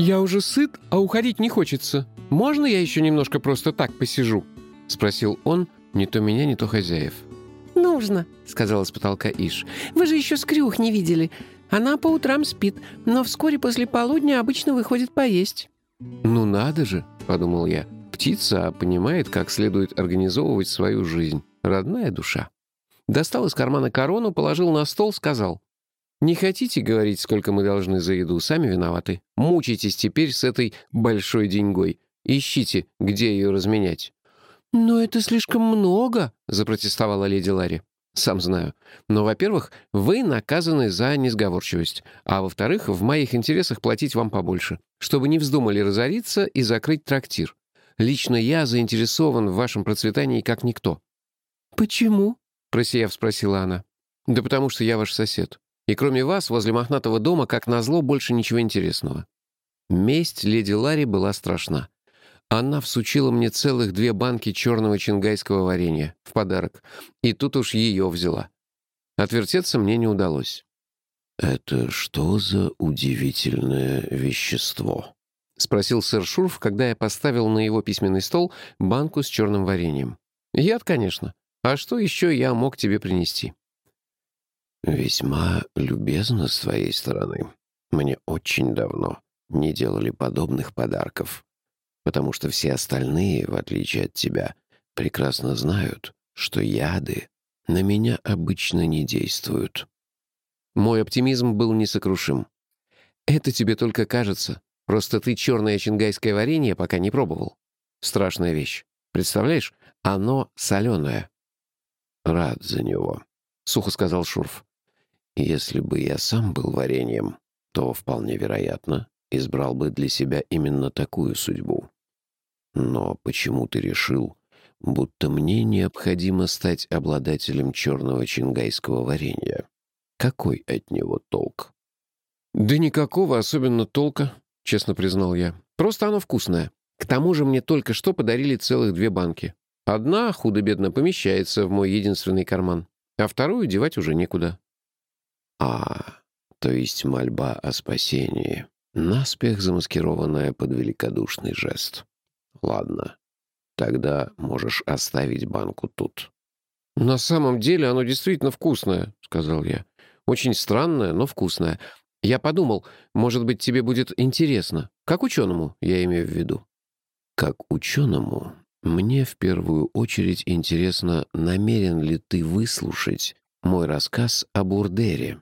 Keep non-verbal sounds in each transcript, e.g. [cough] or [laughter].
«Я уже сыт, а уходить не хочется. Можно я еще немножко просто так посижу?» — спросил он, не то меня, не то хозяев. «Нужно», — сказала с потолка Иш. «Вы же еще скрюх не видели. Она по утрам спит, но вскоре после полудня обычно выходит поесть». «Ну надо же», — подумал я. «Птица понимает, как следует организовывать свою жизнь. Родная душа». Достал из кармана корону, положил на стол, сказал. «Не хотите говорить, сколько мы должны за еду? Сами виноваты. Мучитесь теперь с этой большой деньгой. Ищите, где ее разменять». «Но это слишком много», — запротестовала леди Ларри. «Сам знаю. Но, во-первых, вы наказаны за несговорчивость, а во-вторых, в моих интересах платить вам побольше, чтобы не вздумали разориться и закрыть трактир. Лично я заинтересован в вашем процветании как никто». «Почему?» — просияв спросила она. «Да потому что я ваш сосед. И кроме вас, возле мохнатого дома, как назло, больше ничего интересного». Месть леди Ларри была страшна. Она всучила мне целых две банки черного чингайского варенья в подарок, и тут уж ее взяла. Отвертеться мне не удалось. «Это что за удивительное вещество?» — спросил сэр Шурф, когда я поставил на его письменный стол банку с черным вареньем. «Яд, конечно. А что еще я мог тебе принести?» «Весьма любезно с твоей стороны. Мне очень давно не делали подобных подарков, потому что все остальные, в отличие от тебя, прекрасно знают, что яды на меня обычно не действуют». Мой оптимизм был несокрушим. «Это тебе только кажется. Просто ты черное чингайское варенье пока не пробовал. Страшная вещь. Представляешь, оно соленое». «Рад за него», — сухо сказал Шурф. «Если бы я сам был вареньем, то, вполне вероятно, избрал бы для себя именно такую судьбу. Но почему ты решил, будто мне необходимо стать обладателем черного чингайского варенья? Какой от него толк?» «Да никакого особенно толка», — честно признал я. «Просто оно вкусное. К тому же мне только что подарили целых две банки. Одна худо-бедно помещается в мой единственный карман, а вторую девать уже некуда. А, то есть мольба о спасении, наспех замаскированная под великодушный жест. Ладно, тогда можешь оставить банку тут. «На самом деле оно действительно вкусное», — сказал я. «Очень странное, но вкусное. Я подумал, может быть, тебе будет интересно. Как ученому, я имею в виду». «Как ученому мне в первую очередь интересно, намерен ли ты выслушать мой рассказ о Бурдере,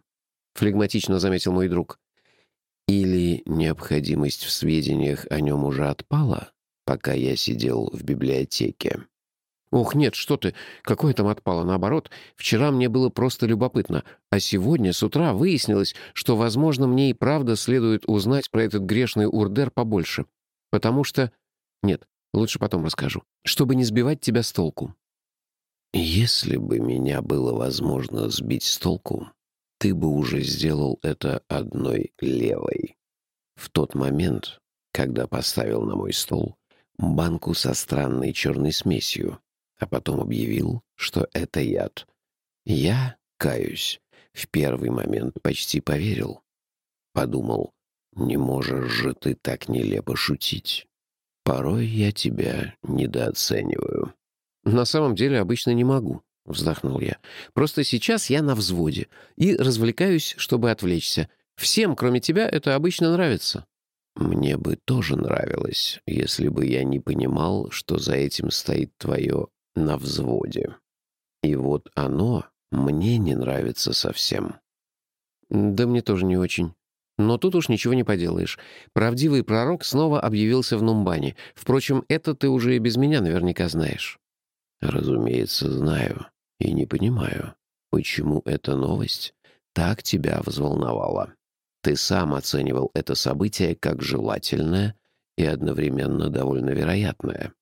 флегматично заметил мой друг. Или необходимость в сведениях о нем уже отпала, пока я сидел в библиотеке? «Ох, нет, что ты, какое там отпало, наоборот. Вчера мне было просто любопытно, а сегодня с утра выяснилось, что, возможно, мне и правда следует узнать про этот грешный урдер побольше. Потому что... Нет, Лучше потом расскажу, чтобы не сбивать тебя с толку». «Если бы меня было возможно сбить с толку, ты бы уже сделал это одной левой. В тот момент, когда поставил на мой стол банку со странной черной смесью, а потом объявил, что это яд. Я, каюсь, в первый момент почти поверил. Подумал, не можешь же ты так нелепо шутить. Порой я тебя недооцениваю». «На самом деле обычно не могу», — вздохнул я. «Просто сейчас я на взводе и развлекаюсь, чтобы отвлечься. Всем, кроме тебя, это обычно нравится». «Мне бы тоже нравилось, если бы я не понимал, что за этим стоит твое «на взводе». И вот оно мне не нравится совсем». «Да мне тоже не очень», но тут уж ничего не поделаешь. Правдивый пророк снова объявился в Нумбане. Впрочем, это ты уже и без меня наверняка знаешь. Разумеется, знаю. И не понимаю, почему эта новость так тебя взволновала. Ты сам оценивал это событие как желательное и одновременно довольно вероятное.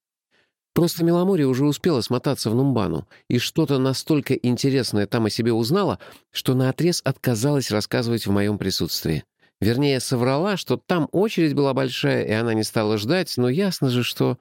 Просто Меломорья уже успела смотаться в Нумбану, и что-то настолько интересное там о себе узнала, что наотрез отказалась рассказывать в моем присутствии. Вернее, соврала, что там очередь была большая, и она не стала ждать, но ясно же, что...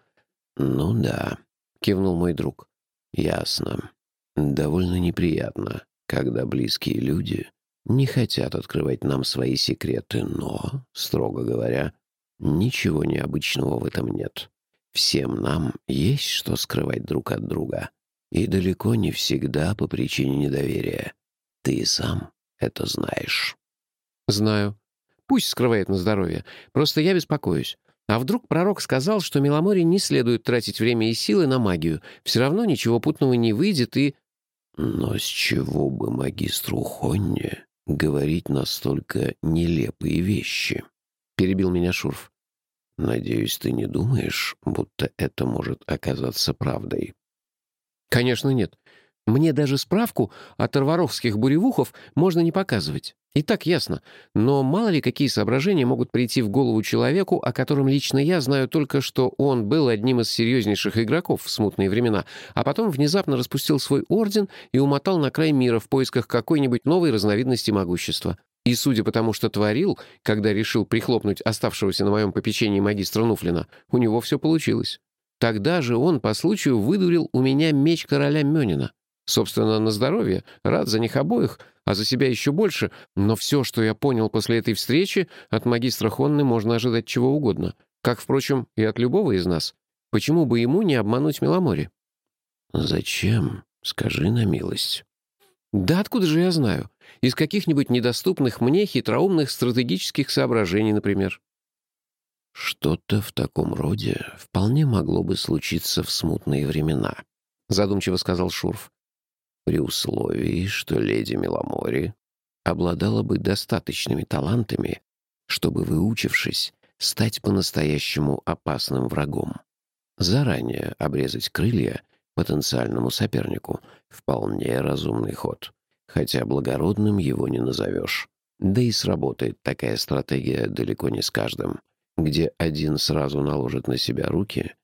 «Ну да», — кивнул мой друг. «Ясно. Довольно неприятно, когда близкие люди не хотят открывать нам свои секреты, но, строго говоря, Ничего необычного в этом нет. Всем нам есть что скрывать друг от друга. И далеко не всегда по причине недоверия. Ты сам это знаешь. Знаю. Пусть скрывает на здоровье. Просто я беспокоюсь. А вдруг пророк сказал, что Меломоре не следует тратить время и силы на магию? Все равно ничего путного не выйдет и... Но с чего бы магистру Хонне говорить настолько нелепые вещи? Перебил меня Шурф. Надеюсь, ты не думаешь, будто это может оказаться правдой? Конечно, нет. Мне даже справку от арваровских буревухов можно не показывать. И так ясно. Но мало ли какие соображения могут прийти в голову человеку, о котором лично я знаю только, что он был одним из серьезнейших игроков в смутные времена, а потом внезапно распустил свой орден и умотал на край мира в поисках какой-нибудь новой разновидности могущества. И судя по тому, что творил, когда решил прихлопнуть оставшегося на моем попечении магистра Нуфлина, у него все получилось. Тогда же он по случаю выдурил у меня меч короля Мёнина. Собственно, на здоровье, рад за них обоих, а за себя еще больше, но все, что я понял после этой встречи, от магистра Хонны можно ожидать чего угодно. Как, впрочем, и от любого из нас. Почему бы ему не обмануть Меломори? «Зачем? Скажи на милость». «Да откуда же я знаю? Из каких-нибудь недоступных мне хитроумных стратегических соображений, например». «Что-то в таком роде вполне могло бы случиться в смутные времена», — задумчиво сказал Шурф при условии, что леди Меломори обладала бы достаточными талантами, чтобы, выучившись, стать по-настоящему опасным врагом. Заранее обрезать крылья потенциальному сопернику — вполне разумный ход, хотя благородным его не назовешь. Да и сработает такая стратегия далеко не с каждым. Где один сразу наложит на себя руки,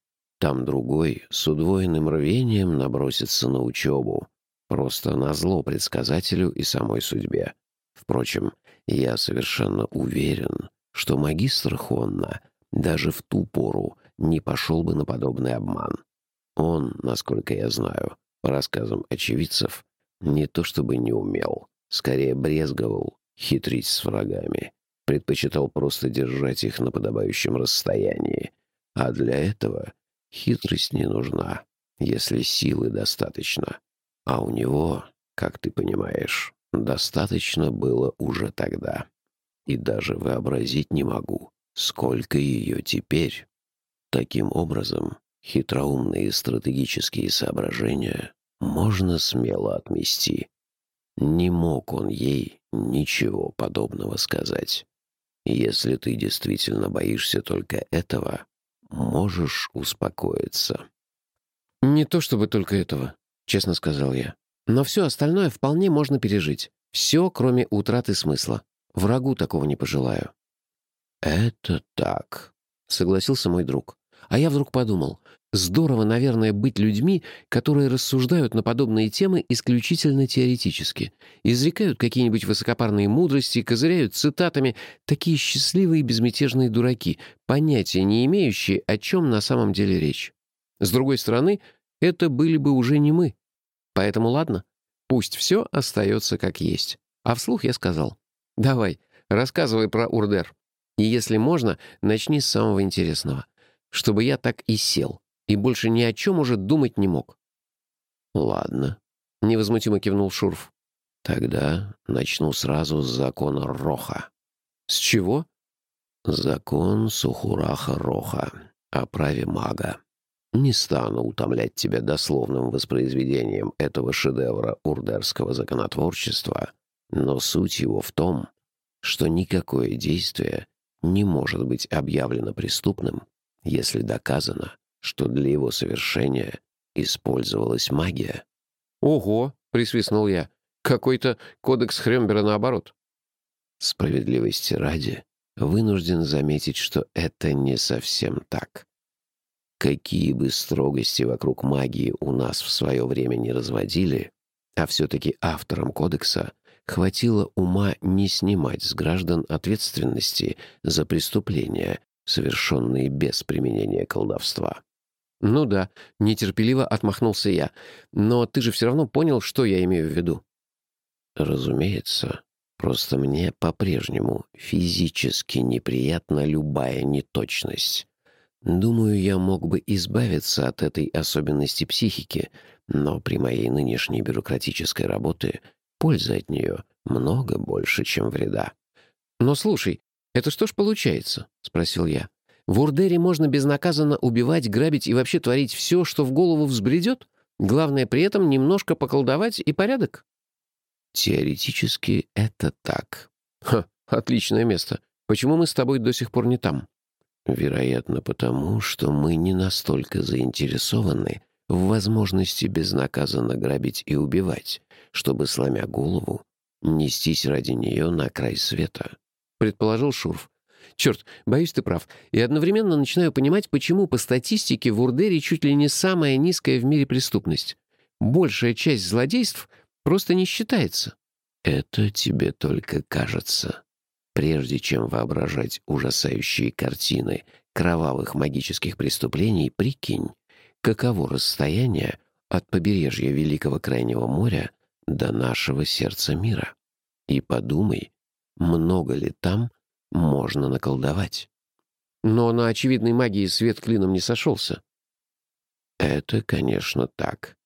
там другой с удвоенным рвением набросится на учебу, Просто назло предсказателю и самой судьбе. Впрочем, я совершенно уверен, что магистр Хонна даже в ту пору не пошел бы на подобный обман. Он, насколько я знаю, по рассказам очевидцев, не то чтобы не умел, скорее брезговал хитрить с врагами, предпочитал просто держать их на подобающем расстоянии. А для этого хитрость не нужна, если силы достаточно. А у него, как ты понимаешь, достаточно было уже тогда. И даже вообразить не могу, сколько ее теперь. Таким образом, хитроумные стратегические соображения можно смело отмести. Не мог он ей ничего подобного сказать. Если ты действительно боишься только этого, можешь успокоиться. Не то чтобы только этого честно сказал я. «Но все остальное вполне можно пережить. Все, кроме утраты смысла. Врагу такого не пожелаю». «Это так», — согласился мой друг. А я вдруг подумал, здорово, наверное, быть людьми, которые рассуждают на подобные темы исключительно теоретически, изрекают какие-нибудь высокопарные мудрости, козыряют цитатами, такие счастливые и безмятежные дураки, понятия не имеющие, о чем на самом деле речь. С другой стороны, это были бы уже не мы. Поэтому ладно, пусть все остается как есть. А вслух я сказал, давай, рассказывай про Урдер. И если можно, начни с самого интересного. Чтобы я так и сел, и больше ни о чем уже думать не мог. «Ладно», — невозмутимо кивнул Шурф. «Тогда начну сразу с закона Роха». «С чего?» «Закон Сухураха Роха о праве мага. Не стану утомлять тебя дословным воспроизведением этого шедевра урдерского законотворчества, но суть его в том, что никакое действие не может быть объявлено преступным, если доказано, что для его совершения использовалась магия. «Ого!» — присвистнул я. «Какой-то кодекс Хрембера наоборот». Справедливости ради, вынужден заметить, что это не совсем так. Какие бы строгости вокруг магии у нас в свое время не разводили, а все-таки авторам кодекса хватило ума не снимать с граждан ответственности за преступления, совершенные без применения колдовства. «Ну да», — нетерпеливо отмахнулся я. «Но ты же все равно понял, что я имею в виду». «Разумеется. Просто мне по-прежнему физически неприятна любая неточность. Думаю, я мог бы избавиться от этой особенности психики, но при моей нынешней бюрократической работе польза от нее много больше, чем вреда. «Но слушай, это что ж получается?» — спросил я. «В Урдере можно безнаказанно убивать, грабить и вообще творить все, что в голову взбредет? Главное при этом немножко поколдовать и порядок?» Теоретически это так. Ха, отличное место. Почему мы с тобой до сих пор не там? Вероятно, потому что мы не настолько заинтересованы в возможности безнаказанно грабить и убивать, чтобы, сломя голову, нестись ради нее на край света. Предположил Шурф. Черт, боюсь, ты прав. И одновременно начинаю понимать, почему по статистике в Урдере чуть ли не самая низкая в мире преступность. Большая часть злодейств — просто не считается». «Это тебе только кажется. Прежде чем воображать ужасающие картины кровавых магических преступлений, прикинь, каково расстояние от побережья Великого Крайнего моря до нашего сердца мира. И подумай, много ли там можно наколдовать. Но на очевидной магии свет клином не сошелся. Это, конечно, так.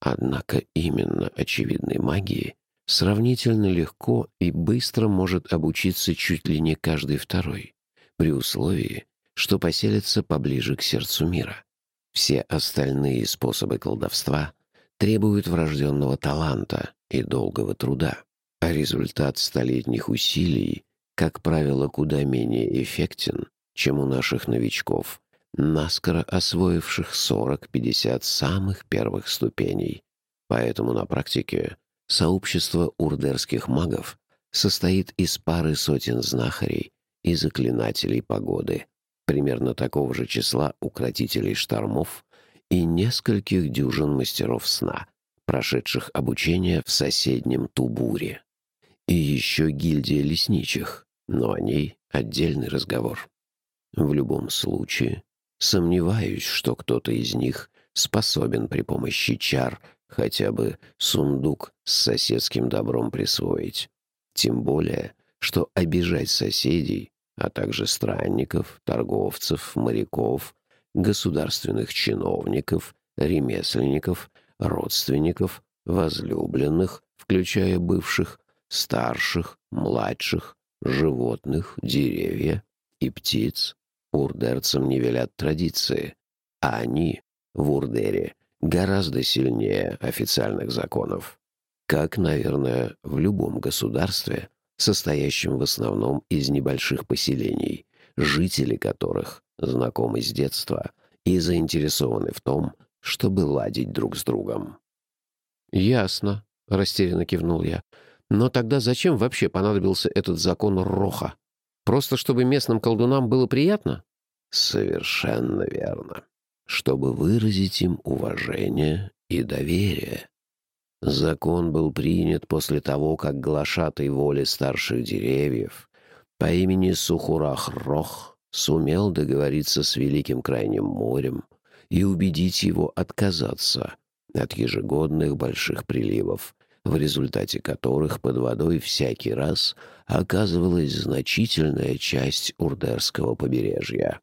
Однако именно очевидной магии сравнительно легко и быстро может обучиться чуть ли не каждый второй, при условии, что поселится поближе к сердцу мира. Все остальные способы колдовства требуют врожденного таланта и долгого труда, а результат столетних усилий, как правило, куда менее эффектен, чем у наших новичков, наскоро освоивших 40-50 самых первых ступеней. Поэтому на практике сообщество урдерских магов состоит из пары сотен знахарей и заклинателей погоды, примерно такого же числа укротителей штормов и нескольких дюжин мастеров сна, прошедших обучение в соседнем Тубуре. И еще гильдия лесничих, но о ней отдельный разговор. В любом случае, Сомневаюсь, что кто-то из них способен при помощи чар хотя бы сундук с соседским добром присвоить. Тем более, что обижать соседей, а также странников, торговцев, моряков, государственных чиновников, ремесленников, родственников, возлюбленных, включая бывших, старших, младших, животных, деревья и птиц, Урдерцам не велят традиции, а они в Урдере гораздо сильнее официальных законов. Как, наверное, в любом государстве, состоящем в основном из небольших поселений, жители которых знакомы с детства и заинтересованы в том, чтобы ладить друг с другом. «Ясно», — растерянно кивнул я. «Но тогда зачем вообще понадобился этот закон Роха?» Просто чтобы местным колдунам было приятно? Совершенно верно. Чтобы выразить им уважение и доверие. Закон был принят после того, как глашатай воли старших деревьев по имени Сухурах-Рох сумел договориться с Великим Крайним морем и убедить его отказаться от ежегодных больших приливов в результате которых под водой всякий раз оказывалась значительная часть Урдерского побережья.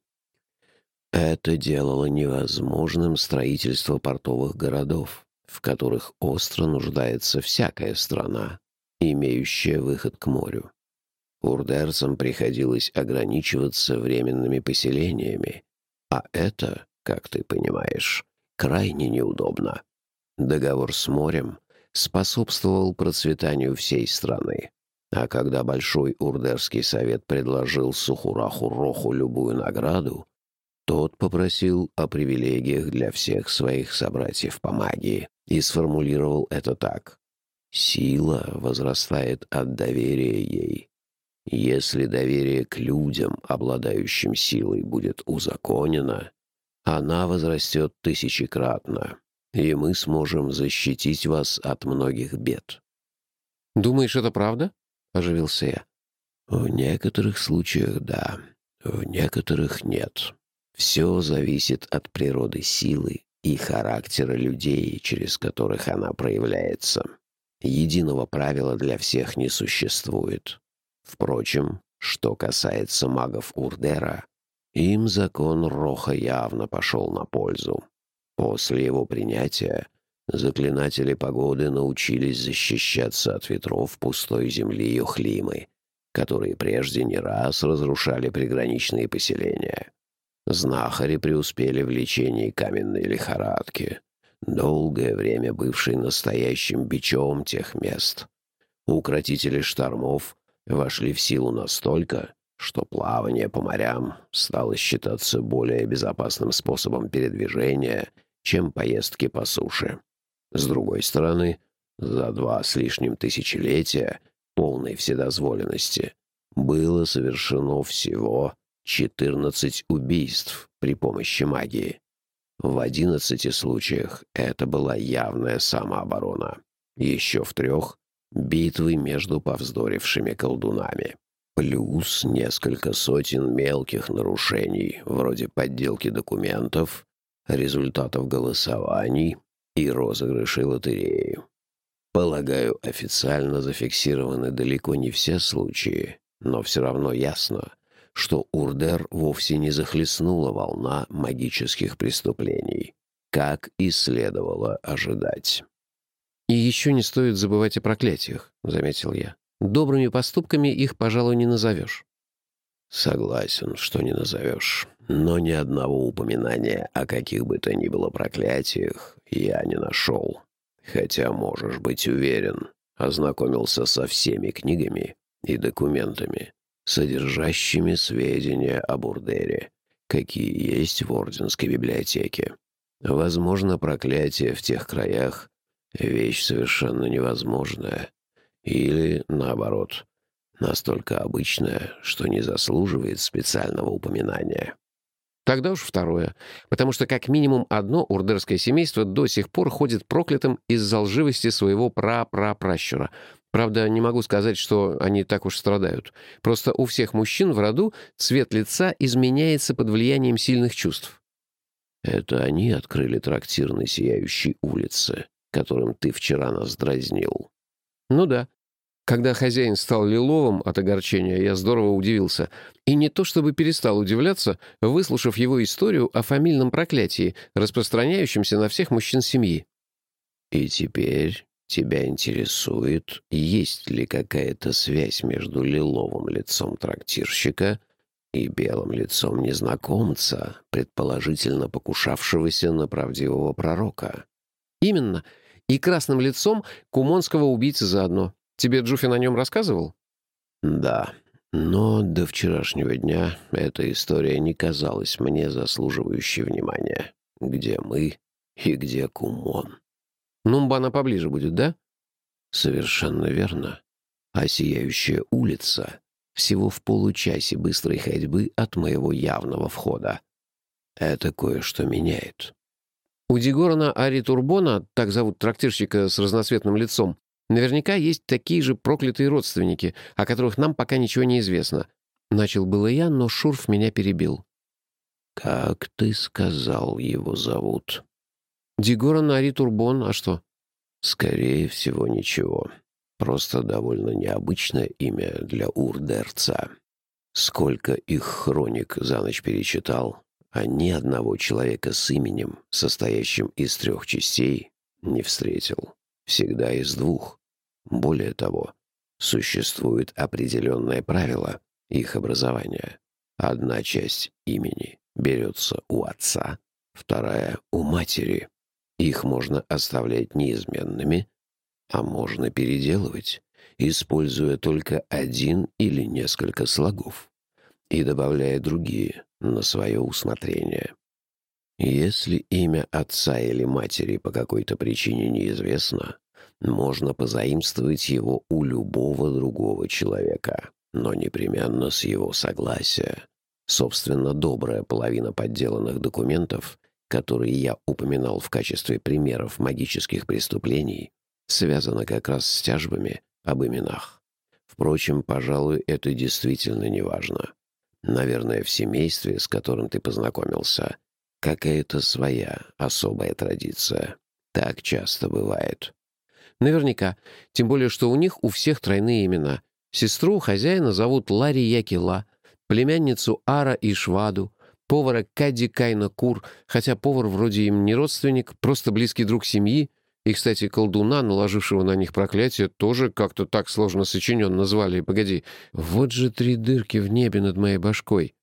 Это делало невозможным строительство портовых городов, в которых остро нуждается всякая страна, имеющая выход к морю. Урдерцам приходилось ограничиваться временными поселениями, а это, как ты понимаешь, крайне неудобно. Договор с морем способствовал процветанию всей страны. А когда Большой Урдерский совет предложил Сухураху Роху любую награду, тот попросил о привилегиях для всех своих собратьев по магии и сформулировал это так. «Сила возрастает от доверия ей. Если доверие к людям, обладающим силой, будет узаконено, она возрастет тысячекратно и мы сможем защитить вас от многих бед». «Думаешь, это правда?» — оживился я. «В некоторых случаях да, в некоторых нет. Все зависит от природы силы и характера людей, через которых она проявляется. Единого правила для всех не существует. Впрочем, что касается магов Урдера, им закон Роха явно пошел на пользу. После его принятия заклинатели погоды научились защищаться от ветров пустой земли Юхлимы, которые прежде не раз разрушали приграничные поселения. Знахари преуспели в лечении каменной лихорадки, долгое время бывшей настоящим бичом тех мест. Укротители штормов вошли в силу настолько, что плавание по морям стало считаться более безопасным способом передвижения, чем поездки по суше. С другой стороны, за два с лишним тысячелетия полной вседозволенности было совершено всего 14 убийств при помощи магии. В 11 случаях это была явная самооборона. Еще в трех — битвы между повздорившими колдунами. Плюс несколько сотен мелких нарушений, вроде подделки документов, результатов голосований и розыгрышей лотереи. Полагаю, официально зафиксированы далеко не все случаи, но все равно ясно, что Урдер вовсе не захлестнула волна магических преступлений, как и следовало ожидать. «И еще не стоит забывать о проклятиях», — заметил я. «Добрыми поступками их, пожалуй, не назовешь». «Согласен, что не назовешь. Но ни одного упоминания о каких бы то ни было проклятиях я не нашел. Хотя, можешь быть уверен, ознакомился со всеми книгами и документами, содержащими сведения о Бурдере, какие есть в Орденской библиотеке. Возможно, проклятие в тех краях — вещь совершенно невозможная. Или, наоборот, настолько обычная, что не заслуживает специального упоминания. Тогда уж второе. Потому что как минимум одно урдерское семейство до сих пор ходит проклятым из-за лживости своего пра-пра-пращура. Правда, не могу сказать, что они так уж страдают. Просто у всех мужчин в роду цвет лица изменяется под влиянием сильных чувств. Это они открыли трактир на Сияющей улице, которым ты вчера нас дразнил. Ну да. Когда хозяин стал лиловым от огорчения, я здорово удивился. И не то чтобы перестал удивляться, выслушав его историю о фамильном проклятии, распространяющемся на всех мужчин семьи. «И теперь тебя интересует, есть ли какая-то связь между лиловым лицом трактирщика и белым лицом незнакомца, предположительно покушавшегося на правдивого пророка?» «Именно. И красным лицом кумонского убийцы заодно». Тебе Джуфин о нем рассказывал?» «Да, но до вчерашнего дня эта история не казалась мне заслуживающей внимания. Где мы и где Кумон?» «Нумбана поближе будет, да?» «Совершенно верно. А сияющая улица всего в получасе быстрой ходьбы от моего явного входа. Это кое-что меняет». У Дигорана Ари Турбона, так зовут трактирщика с разноцветным лицом, Наверняка есть такие же проклятые родственники, о которых нам пока ничего не известно. Начал было я, но Шурф меня перебил. «Как ты сказал, его зовут?» «Дигора Нари Турбон, а что?» «Скорее всего, ничего. Просто довольно необычное имя для урдерца. Сколько их хроник за ночь перечитал, а ни одного человека с именем, состоящим из трех частей, не встретил. Всегда из двух. Более того, существует определенное правило их образования. Одна часть имени берется у отца, вторая — у матери. Их можно оставлять неизменными, а можно переделывать, используя только один или несколько слогов и добавляя другие на свое усмотрение. Если имя отца или матери по какой-то причине неизвестно, можно позаимствовать его у любого другого человека, но непременно с его согласия. Собственно, добрая половина подделанных документов, которые я упоминал в качестве примеров магических преступлений, связана как раз с тяжбами об именах. Впрочем, пожалуй, это действительно не важно. Наверное, в семействе, с которым ты познакомился, какая-то своя особая традиция. Так часто бывает. Наверняка. Тем более, что у них у всех тройные имена. Сестру хозяина зовут Ларри Якила, племянницу Ара Ишваду, повара Кадди Кайна Кур, хотя повар вроде им не родственник, просто близкий друг семьи, и, кстати, колдуна, наложившего на них проклятие, тоже как-то так сложно сочинен назвали. Погоди, вот же три дырки в небе над моей башкой.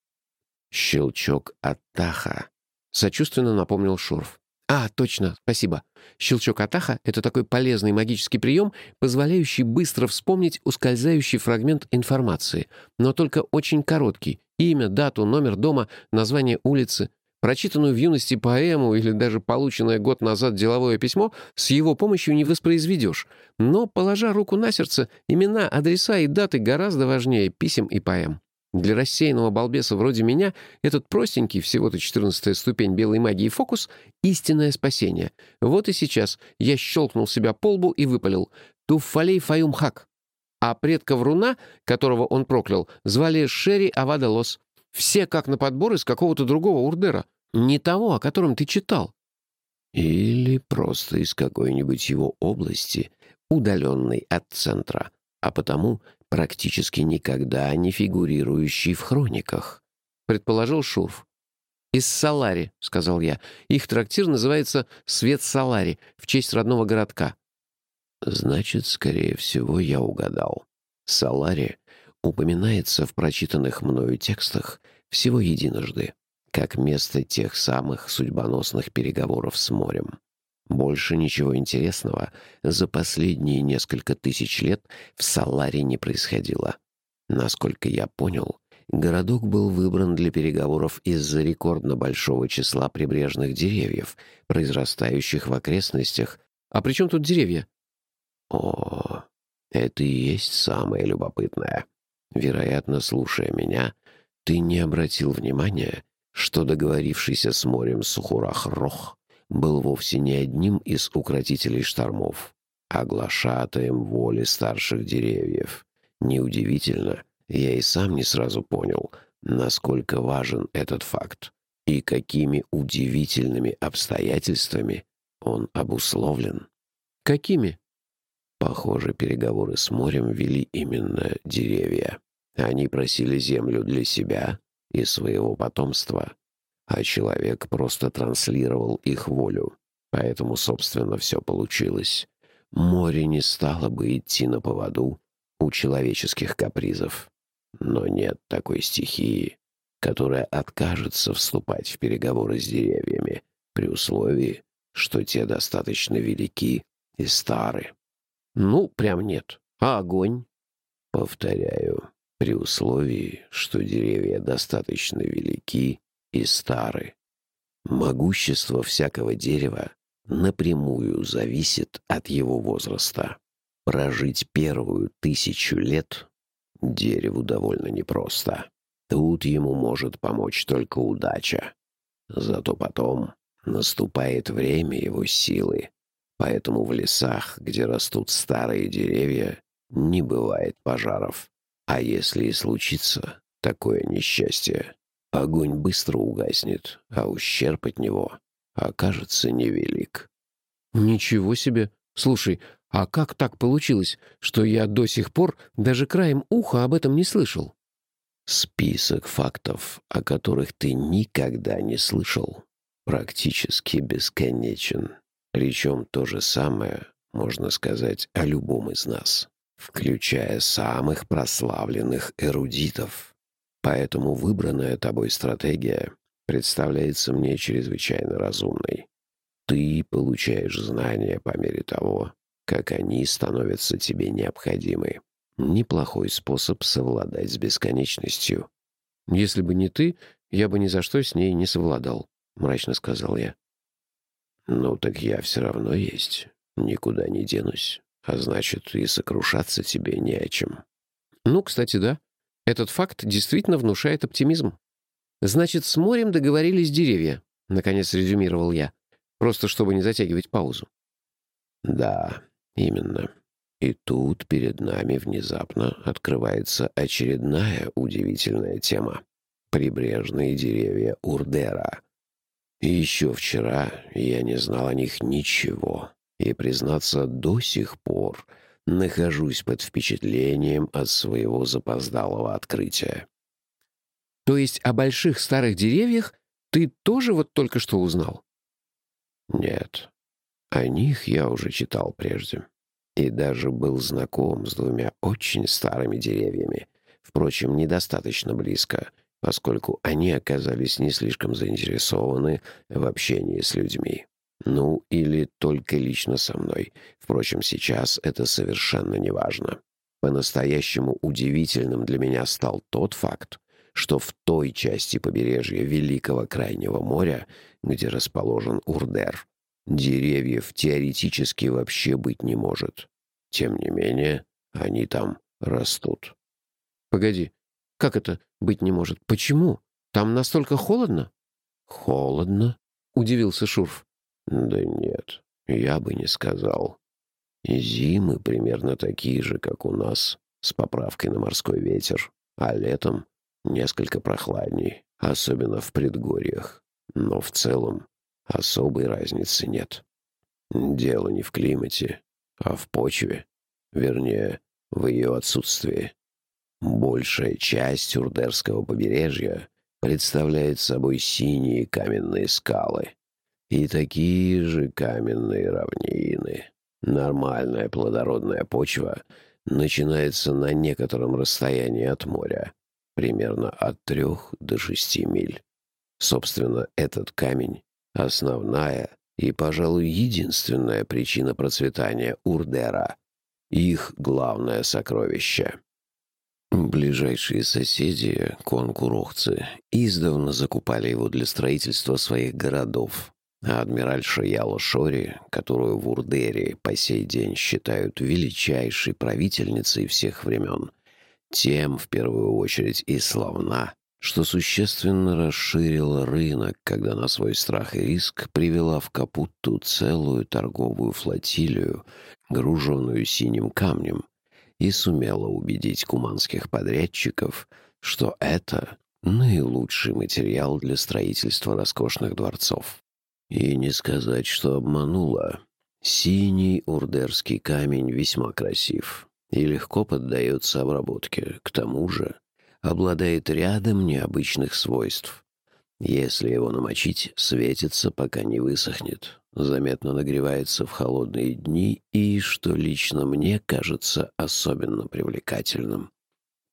Щелчок Атаха. Сочувственно напомнил Шурф. «А, точно, спасибо. Щелчок Атаха — это такой полезный магический прием, позволяющий быстро вспомнить ускользающий фрагмент информации, но только очень короткий. Имя, дату, номер дома, название улицы. Прочитанную в юности поэму или даже полученное год назад деловое письмо с его помощью не воспроизведешь. Но, положа руку на сердце, имена, адреса и даты гораздо важнее писем и поэм. Для рассеянного балбеса вроде меня этот простенький, всего-то четырнадцатая ступень белой магии фокус — истинное спасение. Вот и сейчас я щелкнул себя по лбу и выпалил «Туфалей Фаюм Хак». А предка Вруна, которого он проклял, звали Шерри Авада Лос. Все как на подбор из какого-то другого урдера. Не того, о котором ты читал. Или просто из какой-нибудь его области, удаленной от центра, а потому практически никогда не фигурирующий в хрониках», — предположил Шурф. «Из Салари», — сказал я. «Их трактир называется «Свет Салари» в честь родного городка». «Значит, скорее всего, я угадал. Салари упоминается в прочитанных мною текстах всего единожды, как место тех самых судьбоносных переговоров с морем. Больше ничего интересного за последние несколько тысяч лет в Саларе не происходило. Насколько я понял, городок был выбран для переговоров из-за рекордно большого числа прибрежных деревьев, произрастающих в окрестностях. А при чем тут деревья? О, это и есть самое любопытное. Вероятно, слушая меня, ты не обратил внимания, что договорившийся с морем Сухурах-Рох был вовсе не одним из укротителей штормов, а глашатаем воли старших деревьев. Неудивительно, я и сам не сразу понял, насколько важен этот факт и какими удивительными обстоятельствами он обусловлен. Какими? Похоже, переговоры с морем вели именно деревья. Они просили землю для себя и своего потомства, а человек просто транслировал их волю. Поэтому, собственно, все получилось. Море не стало бы идти на поводу у человеческих капризов. Но нет такой стихии, которая откажется вступать в переговоры с деревьями при условии, что те достаточно велики и стары. Ну, прям нет. А огонь? Повторяю, при условии, что деревья достаточно велики и стары. Могущество всякого дерева напрямую зависит от его возраста. Прожить первую тысячу лет дереву довольно непросто. Тут ему может помочь только удача. Зато потом наступает время его силы. Поэтому в лесах, где растут старые деревья, не бывает пожаров. А если и случится такое несчастье, огонь быстро угаснет, а ущерб от него окажется невелик. Ничего себе! Слушай, а как так получилось, что я до сих пор даже краем уха об этом не слышал? Список фактов, о которых ты никогда не слышал, практически бесконечен. Причем то же самое можно сказать о любом из нас, включая самых прославленных эрудитов. Поэтому выбранная тобой стратегия представляется мне чрезвычайно разумной. Ты получаешь знания по мере того, как они становятся тебе необходимы. Неплохой способ совладать с бесконечностью. «Если бы не ты, я бы ни за что с ней не совладал», — мрачно сказал я. «Ну так я все равно есть. Никуда не денусь. А значит, и сокрушаться тебе не о чем». «Ну, кстати, да. Этот факт действительно внушает оптимизм. «Значит, с морем договорились деревья», — наконец резюмировал я, просто чтобы не затягивать паузу. «Да, именно. И тут перед нами внезапно открывается очередная удивительная тема. Прибрежные деревья Урдера. И еще вчера я не знал о них ничего. И, признаться, до сих пор нахожусь под впечатлением от своего запоздалого открытия. То есть о больших старых деревьях ты тоже вот только что узнал? Нет, о них я уже читал прежде. И даже был знаком с двумя очень старыми деревьями. Впрочем, недостаточно близко, поскольку они оказались не слишком заинтересованы в общении с людьми. Ну, или только лично со мной. Впрочем, сейчас это совершенно не важно. По-настоящему удивительным для меня стал тот факт, что в той части побережья Великого Крайнего моря, где расположен Урдер, деревьев теоретически вообще быть не может. Тем не менее, они там растут. Погоди, как это быть не может? Почему? Там настолько холодно? Холодно? Удивился Шурф. Да нет, я бы не сказал. Зимы примерно такие же, как у нас, с поправкой на морской ветер, а летом несколько прохладней, особенно в предгорьях. Но в целом особой разницы нет. Дело не в климате, а в почве, вернее, в ее отсутствии. Большая часть Урдерского побережья представляет собой синие каменные скалы, и такие же каменные равнины. Нормальная плодородная почва начинается на некотором расстоянии от моря, примерно от трех до шести миль. Собственно, этот камень — основная и, пожалуй, единственная причина процветания Урдера, их главное сокровище. Ближайшие соседи, конкурохцы, издавна закупали его для строительства своих городов, а адмиральша Яла Шори, которую в Урдере по сей день считают величайшей правительницей всех времен, тем, в первую очередь, и славна, что существенно расширила рынок, когда на свой страх и риск привела в Капутту целую торговую флотилию, груженную синим камнем, и сумела убедить куманских подрядчиков, что это наилучший материал для строительства роскошных дворцов. И не сказать, что обманула. Синий урдерский камень весьма красив и легко поддается обработке. К тому же обладает рядом необычных свойств. Если его намочить, светится, пока не высохнет. Заметно нагревается в холодные дни и, что лично мне кажется особенно привлекательным,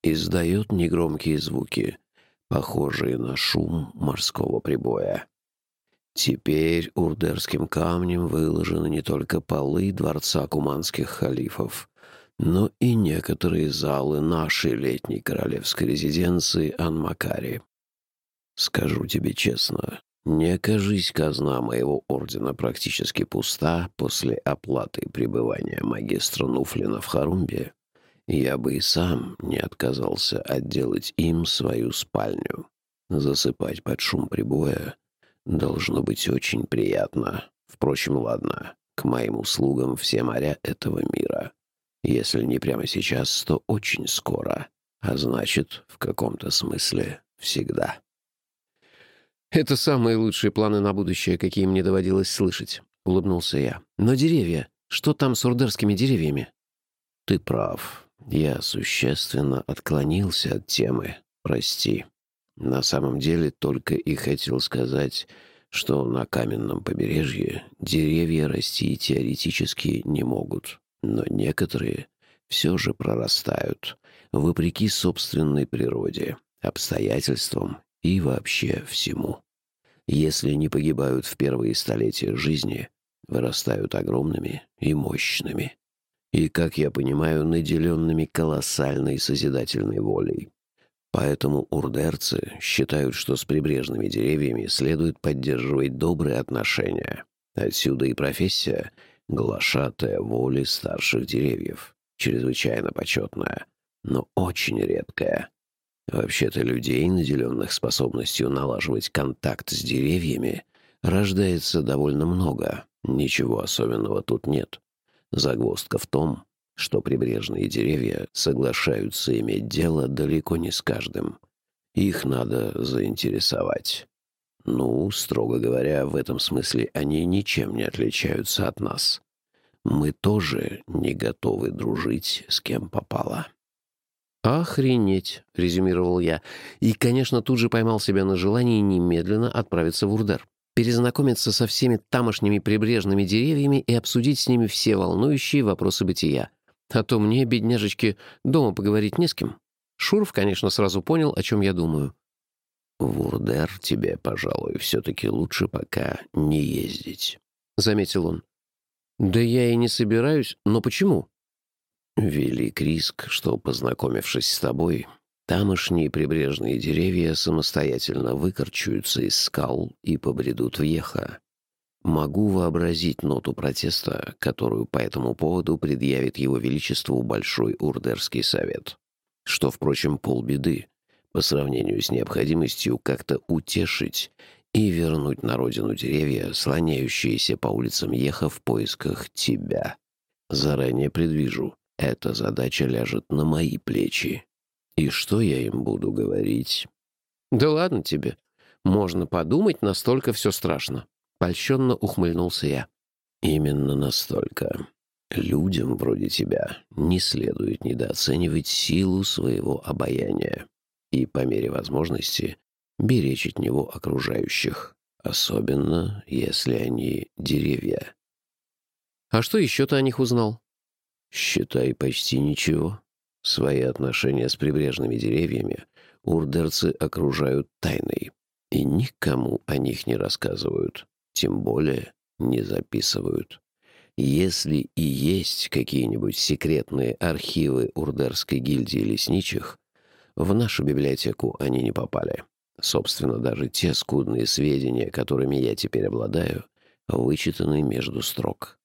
издает негромкие звуки, похожие на шум морского прибоя. Теперь урдерским камнем выложены не только полы дворца куманских халифов, но и некоторые залы нашей летней королевской резиденции Анмакари. Скажу тебе честно, не окажись казна моего ордена практически пуста после оплаты пребывания магистра Нуфлина в Харумбе, я бы и сам не отказался отделать им свою спальню. Засыпать под шум прибоя Должно быть очень приятно. Впрочем, ладно. К моим услугам все моря этого мира. Если не прямо сейчас, то очень скоро. А значит, в каком-то смысле всегда. «Это самые лучшие планы на будущее, какие мне доводилось слышать», — улыбнулся я. «Но деревья? Что там с урдерскими деревьями?» «Ты прав. Я существенно отклонился от темы. Прости». На самом деле только и хотел сказать, что на каменном побережье деревья расти теоретически не могут, но некоторые все же прорастают, вопреки собственной природе, обстоятельствам и вообще всему. Если не погибают в первые столетия жизни, вырастают огромными и мощными. И, как я понимаю, наделенными колоссальной созидательной волей. Поэтому урдерцы считают, что с прибрежными деревьями следует поддерживать добрые отношения. Отсюда и профессия — глашатая воли старших деревьев, чрезвычайно почетная, но очень редкая. Вообще-то людей, наделенных способностью налаживать контакт с деревьями, рождается довольно много. Ничего особенного тут нет. Загвоздка в том, что прибрежные деревья соглашаются иметь дело далеко не с каждым. Их надо заинтересовать. Ну, строго говоря, в этом смысле они ничем не отличаются от нас. Мы тоже не готовы дружить с кем попало». «Охренеть», — резюмировал я. И, конечно, тут же поймал себя на желании немедленно отправиться в Урдер, перезнакомиться со всеми тамошними прибрежными деревьями и обсудить с ними все волнующие вопросы бытия. А то мне, бедняжечки, дома поговорить не с кем. Шуров, конечно, сразу понял, о чем я думаю. «В Урдер тебе, пожалуй, все-таки лучше пока не ездить», — заметил он. «Да я и не собираюсь, но почему?» «Велик риск, что, познакомившись с тобой, тамошние прибрежные деревья самостоятельно выкорчуются из скал и побредут в Еха. Могу вообразить ноту протеста, которую по этому поводу предъявит его величеству Большой Урдерский совет. Что, впрочем, полбеды по сравнению с необходимостью как-то утешить и вернуть на родину деревья, слоняющиеся по улицам Еха в поисках тебя. Заранее предвижу, эта задача ляжет на мои плечи. И что я им буду говорить? Да ладно тебе. Можно подумать, настолько все страшно. Польщенно ухмыльнулся я. Именно настолько. Людям вроде тебя не следует недооценивать силу своего обаяния и, по мере возможности, беречь от него окружающих, особенно если они деревья. А что еще ты о них узнал? Считай, почти ничего. Свои отношения с прибрежными деревьями урдерцы окружают тайной и никому о них не рассказывают, тем более не записывают. Если и есть какие-нибудь секретные архивы Урдерской гильдии лесничих, в нашу библиотеку они не попали. Собственно, даже те скудные сведения, которыми я теперь обладаю, вычитаны между строк.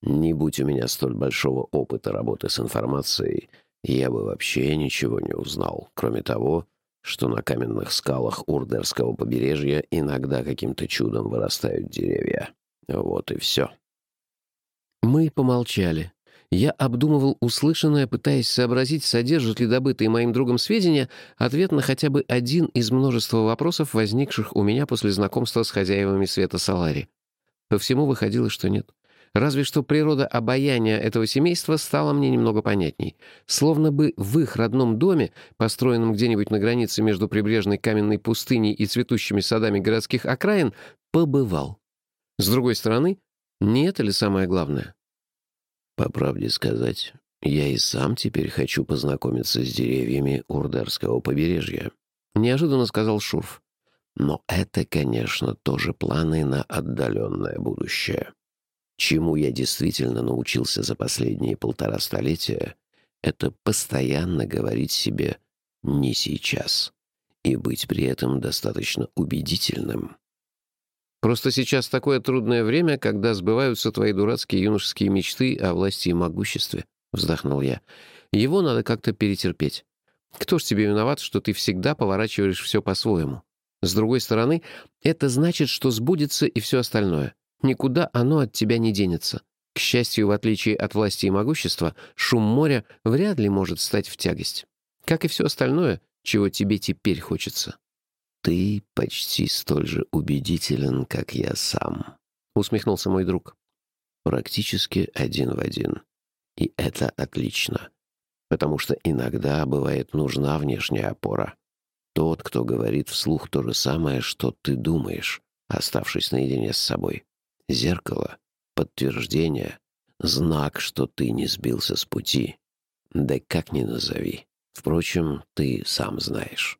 Не будь у меня столь большого опыта работы с информацией, я бы вообще ничего не узнал, кроме того, что на каменных скалах Урдерского побережья иногда каким-то чудом вырастают деревья. Вот и все. Мы помолчали. Я обдумывал услышанное, пытаясь сообразить, содержат ли добытые моим другом сведения ответ на хотя бы один из множества вопросов, возникших у меня после знакомства с хозяевами Света Салари. По всему выходило, что нет. Разве что природа обаяния этого семейства стала мне немного понятней. Словно бы в их родном доме, построенном где-нибудь на границе между прибрежной каменной пустыней и цветущими садами городских окраин, побывал. С другой стороны, не это ли самое главное? По правде сказать, я и сам теперь хочу познакомиться с деревьями Урдарского побережья. Неожиданно сказал Шурф. Но это, конечно, тоже планы на отдаленное будущее. Чему я действительно научился за последние полтора столетия, это постоянно говорить себе «не сейчас» и быть при этом достаточно убедительным. Просто сейчас такое трудное время, когда сбываются твои дурацкие юношеские мечты о власти и могуществе», — вздохнул я. «Его надо как-то перетерпеть. Кто ж тебе виноват, что ты всегда поворачиваешь все по-своему? С другой стороны, это значит, что сбудется и все остальное. Никуда оно от тебя не денется. К счастью, в отличие от власти и могущества, шум моря вряд ли может стать в тягость. Как и все остальное, чего тебе теперь хочется. «Ты почти столь же убедителен, как я сам», — усмехнулся мой друг. «Практически один в один. И это отлично, потому что иногда бывает нужна внешняя опора. Тот, кто говорит вслух то же самое, что ты думаешь, оставшись наедине с собой. Зеркало, подтверждение, знак, что ты не сбился с пути. Да как ни назови. Впрочем, ты сам знаешь.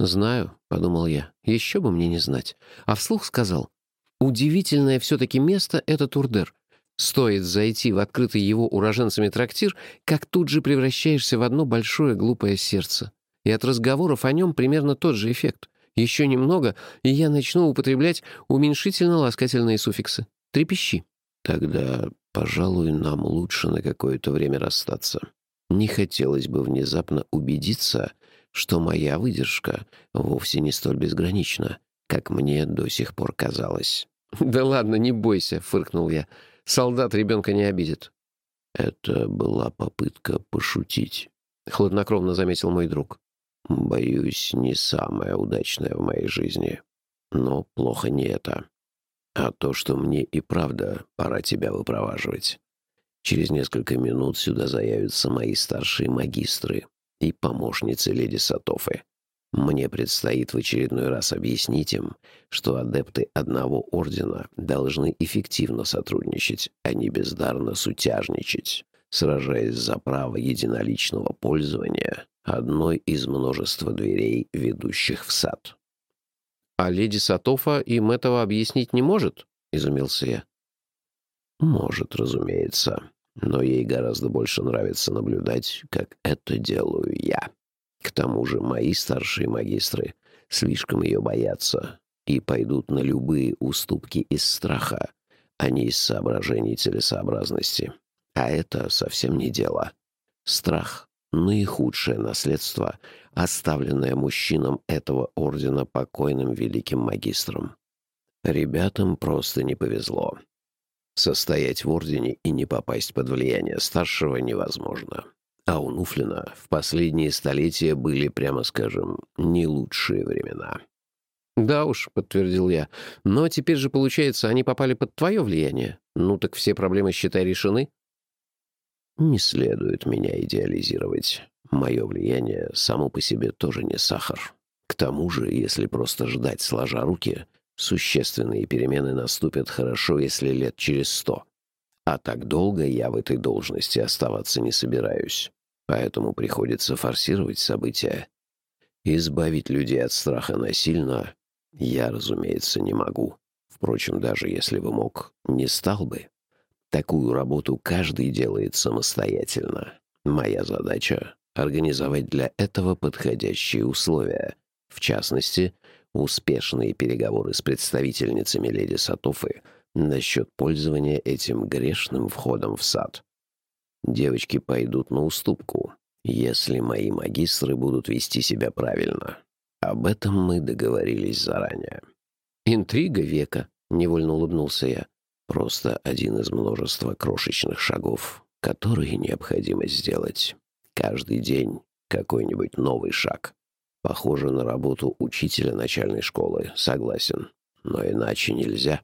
«Знаю», — подумал я, — «еще бы мне не знать». А вслух сказал, «Удивительное все-таки место — это Турдер. Стоит зайти в открытый его уроженцами трактир, как тут же превращаешься в одно большое глупое сердце. И от разговоров о нем примерно тот же эффект. Еще немного, и я начну употреблять уменьшительно-ласкательные суффиксы. Трепещи. Тогда, пожалуй, нам лучше на какое-то время расстаться. Не хотелось бы внезапно убедиться, что моя выдержка вовсе не столь безгранична, как мне до сих пор казалось. [laughs] «Да ладно, не бойся», — фыркнул я. «Солдат ребенка не обидит». «Это была попытка пошутить», — хладнокровно заметил мой друг. Боюсь, не самое удачное в моей жизни. Но плохо не это, а то, что мне и правда пора тебя выпроваживать. Через несколько минут сюда заявятся мои старшие магистры и помощницы леди Сатофы. Мне предстоит в очередной раз объяснить им, что адепты одного ордена должны эффективно сотрудничать, а не бездарно сутяжничать, сражаясь за право единоличного пользования одной из множества дверей, ведущих в сад. «А леди Сатофа им этого объяснить не может?» — изумился я. «Может, разумеется, но ей гораздо больше нравится наблюдать, как это делаю я». К тому же мои старшие магистры слишком ее боятся и пойдут на любые уступки из страха, а не из соображений целесообразности. А это совсем не дело. Страх — наихудшее наследство, оставленное мужчинам этого ордена покойным великим магистром. Ребятам просто не повезло. Состоять в ордене и не попасть под влияние старшего невозможно. А у Нуфлина в последние столетия были, прямо скажем, не лучшие времена. «Да уж», — подтвердил я. «Но теперь же, получается, они попали под твое влияние. Ну так все проблемы, считай, решены». «Не следует меня идеализировать. Мое влияние само по себе тоже не сахар. К тому же, если просто ждать сложа руки, существенные перемены наступят хорошо, если лет через сто. А так долго я в этой должности оставаться не собираюсь. Поэтому приходится форсировать события. Избавить людей от страха насильно я, разумеется, не могу. Впрочем, даже если бы мог, не стал бы. Такую работу каждый делает самостоятельно. Моя задача — организовать для этого подходящие условия. В частности, успешные переговоры с представительницами леди Сатофы — насчет пользования этим грешным входом в сад. Девочки пойдут на уступку, если мои магистры будут вести себя правильно. Об этом мы договорились заранее. «Интрига века», — невольно улыбнулся я. «Просто один из множества крошечных шагов, которые необходимо сделать. Каждый день какой-нибудь новый шаг. Похоже на работу учителя начальной школы, согласен. Но иначе нельзя».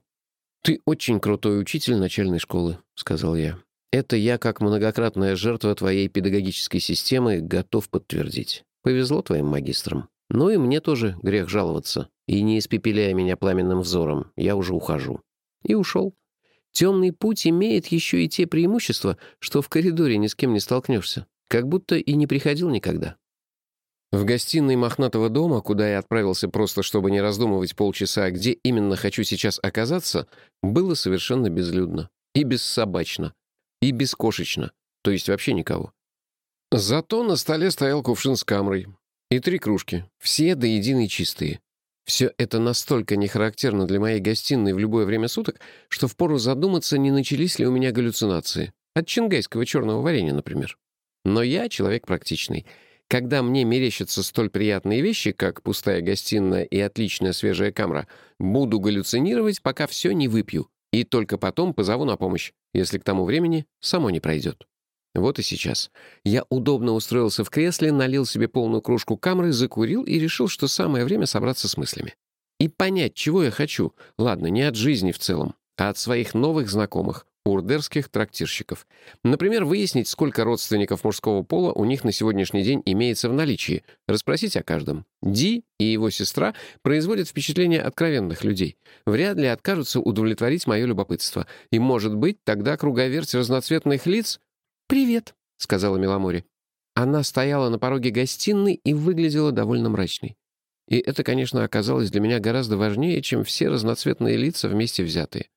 «Ты очень крутой учитель начальной школы», — сказал я. «Это я, как многократная жертва твоей педагогической системы, готов подтвердить. Повезло твоим магистрам. Ну и мне тоже грех жаловаться. И не испепеляя меня пламенным взором, я уже ухожу». И ушел. Темный путь имеет еще и те преимущества, что в коридоре ни с кем не столкнешься. Как будто и не приходил никогда. В гостиной мохнатого дома, куда я отправился просто, чтобы не раздумывать полчаса, где именно хочу сейчас оказаться, было совершенно безлюдно. И бессобачно. И бескошечно. То есть вообще никого. Зато на столе стоял кувшин с камрой. И три кружки. Все до единой чистые. Все это настолько не характерно для моей гостиной в любое время суток, что впору задуматься, не начались ли у меня галлюцинации. От чингайского черного варенья, например. Но я человек практичный — когда мне мерещатся столь приятные вещи, как пустая гостиная и отличная свежая камера, буду галлюцинировать, пока все не выпью, и только потом позову на помощь, если к тому времени само не пройдет. Вот и сейчас. Я удобно устроился в кресле, налил себе полную кружку камры, закурил и решил, что самое время собраться с мыслями. И понять, чего я хочу. Ладно, не от жизни в целом, а от своих новых знакомых, урдерских трактирщиков. Например, выяснить, сколько родственников мужского пола у них на сегодняшний день имеется в наличии, расспросить о каждом. Ди и его сестра производят впечатление откровенных людей. Вряд ли откажутся удовлетворить мое любопытство. И, может быть, тогда круговерть разноцветных лиц... «Привет», — сказала Меломори. Она стояла на пороге гостиной и выглядела довольно мрачной. И это, конечно, оказалось для меня гораздо важнее, чем все разноцветные лица вместе взятые.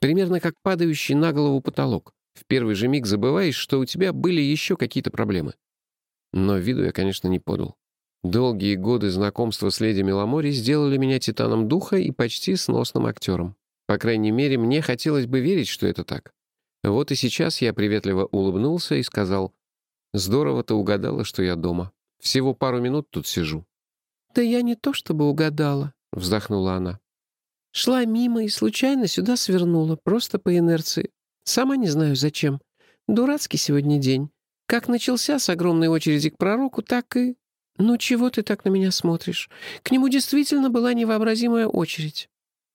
Примерно как падающий на голову потолок. В первый же миг забываешь, что у тебя были еще какие-то проблемы. Но виду я, конечно, не подал. Долгие годы знакомства с леди Меломори сделали меня титаном духа и почти сносным актером. По крайней мере, мне хотелось бы верить, что это так. Вот и сейчас я приветливо улыбнулся и сказал, «Здорово ты угадала, что я дома. Всего пару минут тут сижу». «Да я не то чтобы угадала», — вздохнула она. Шла мимо и случайно сюда свернула, просто по инерции. Сама не знаю зачем. Дурацкий сегодня день. Как начался с огромной очереди к пророку, так и... Ну чего ты так на меня смотришь? К нему действительно была невообразимая очередь.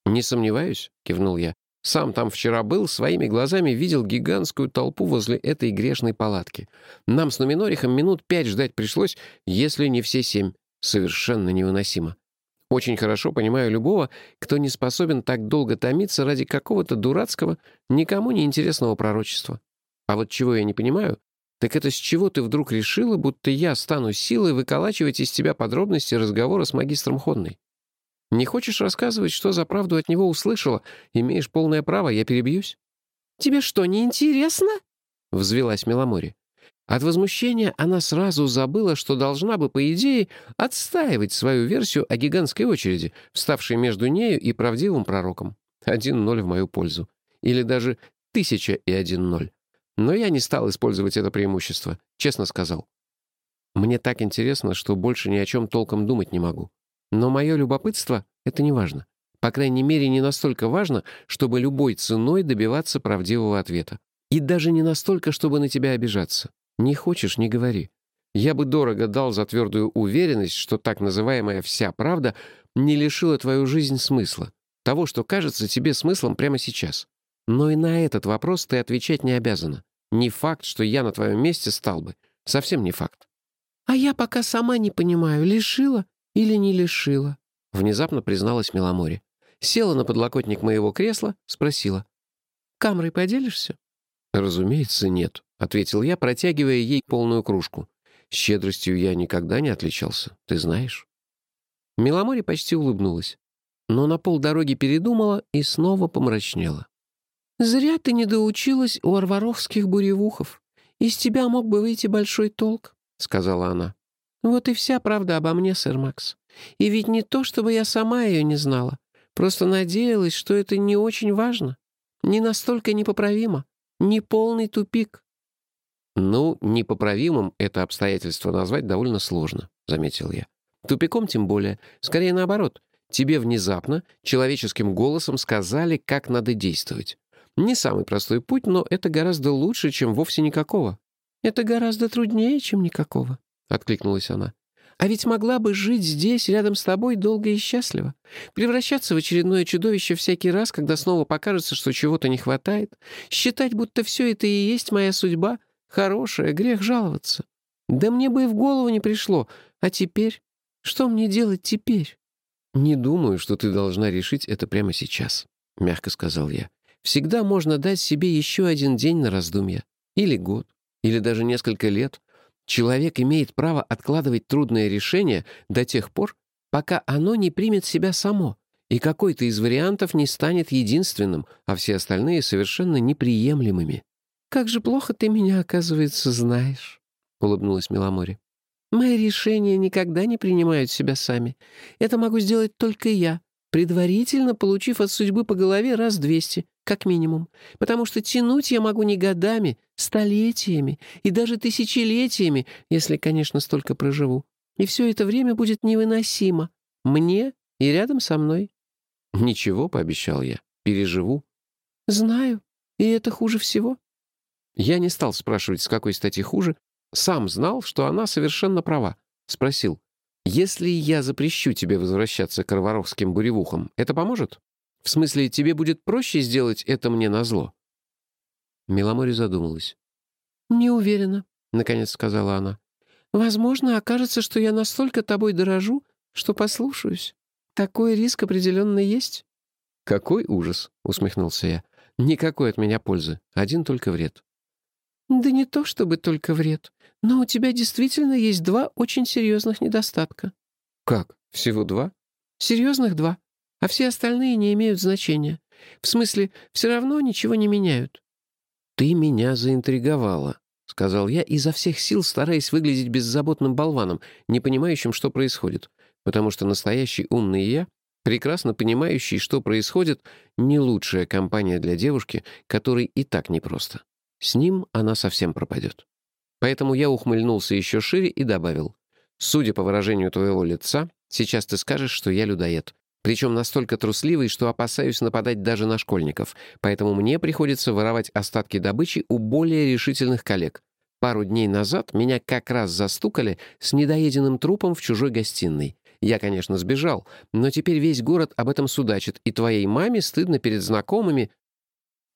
«Не сомневаюсь», — кивнул я. Сам там вчера был, своими глазами видел гигантскую толпу возле этой грешной палатки. Нам с Нуминорихом минут пять ждать пришлось, если не все семь. Совершенно невыносимо. Очень хорошо понимаю любого, кто не способен так долго томиться ради какого-то дурацкого, никому не интересного пророчества. А вот чего я не понимаю, так это с чего ты вдруг решила, будто я стану силой выколачивать из тебя подробности разговора с магистром Ходной? Не хочешь рассказывать, что за правду от него услышала? Имеешь полное право, я перебьюсь». «Тебе что, не интересно?» — взвелась Меломори. От возмущения она сразу забыла, что должна бы, по идее, отстаивать свою версию о гигантской очереди, вставшей между нею и правдивым пророком. Один ноль в мою пользу. Или даже тысяча и один ноль. Но я не стал использовать это преимущество, честно сказал. Мне так интересно, что больше ни о чем толком думать не могу. Но мое любопытство — это не важно. По крайней мере, не настолько важно, чтобы любой ценой добиваться правдивого ответа. И даже не настолько, чтобы на тебя обижаться. Не хочешь — не говори. Я бы дорого дал за твердую уверенность, что так называемая «вся правда» не лишила твою жизнь смысла. Того, что кажется тебе смыслом прямо сейчас. Но и на этот вопрос ты отвечать не обязана. Не факт, что я на твоем месте стал бы. Совсем не факт. А я пока сама не понимаю, лишила или не лишила?» — внезапно призналась Меломори. Села на подлокотник моего кресла, спросила. «Камрой поделишься?» «Разумеется, нет», — ответил я, протягивая ей полную кружку. «Щедростью я никогда не отличался, ты знаешь». Меломори почти улыбнулась, но на полдороги передумала и снова помрачнела. «Зря ты не доучилась у арваровских буревухов. Из тебя мог бы выйти большой толк», — сказала она. Вот и вся правда обо мне, сэр Макс. И ведь не то, чтобы я сама ее не знала. Просто надеялась, что это не очень важно. Не настолько непоправимо. Не полный тупик. «Ну, непоправимым это обстоятельство назвать довольно сложно», — заметил я. «Тупиком тем более. Скорее наоборот. Тебе внезапно, человеческим голосом сказали, как надо действовать. Не самый простой путь, но это гораздо лучше, чем вовсе никакого». «Это гораздо труднее, чем никакого», — откликнулась она. «А ведь могла бы жить здесь, рядом с тобой, долго и счастливо. Превращаться в очередное чудовище всякий раз, когда снова покажется, что чего-то не хватает. Считать, будто все это и есть моя судьба. Хорошая, грех жаловаться. Да мне бы и в голову не пришло. А теперь? Что мне делать теперь?» «Не думаю, что ты должна решить это прямо сейчас», — мягко сказал я. «Всегда можно дать себе еще один день на раздумье. Или год. Или даже несколько лет. Человек имеет право откладывать трудное решение до тех пор, пока оно не примет себя само, и какой-то из вариантов не станет единственным, а все остальные совершенно неприемлемыми. «Как же плохо ты меня, оказывается, знаешь», — улыбнулась Миломори. «Мои решения никогда не принимают себя сами. Это могу сделать только я, предварительно получив от судьбы по голове раз двести, как минимум, потому что тянуть я могу не годами, столетиями и даже тысячелетиями, если, конечно, столько проживу. И все это время будет невыносимо. Мне и рядом со мной. «Ничего», — пообещал я, — «переживу». «Знаю, и это хуже всего». Я не стал спрашивать, с какой стати хуже. Сам знал, что она совершенно права. Спросил, «Если я запрещу тебе возвращаться к Роваровским буревухам, это поможет?» В смысле, тебе будет проще сделать это мне назло?» Меломори задумалась. «Не уверена», — наконец сказала она. «Возможно, окажется, что я настолько тобой дорожу, что послушаюсь. Такой риск определенно есть». «Какой ужас!» — усмехнулся я. «Никакой от меня пользы. Один только вред». «Да не то чтобы только вред, но у тебя действительно есть два очень серьезных недостатка». «Как? Всего два?» «Серьезных два а все остальные не имеют значения. В смысле, все равно ничего не меняют». «Ты меня заинтриговала», — сказал я, изо всех сил стараясь выглядеть беззаботным болваном, не понимающим, что происходит, потому что настоящий умный я, прекрасно понимающий, что происходит, не лучшая компания для девушки, которой и так непросто. С ним она совсем пропадет. Поэтому я ухмыльнулся еще шире и добавил, «Судя по выражению твоего лица, сейчас ты скажешь, что я людоед, причем настолько трусливый, что опасаюсь нападать даже на школьников, поэтому мне приходится воровать остатки добычи у более решительных коллег. Пару дней назад меня как раз застукали с недоеденным трупом в чужой гостиной. Я, конечно, сбежал, но теперь весь город об этом судачит, и твоей маме стыдно перед знакомыми,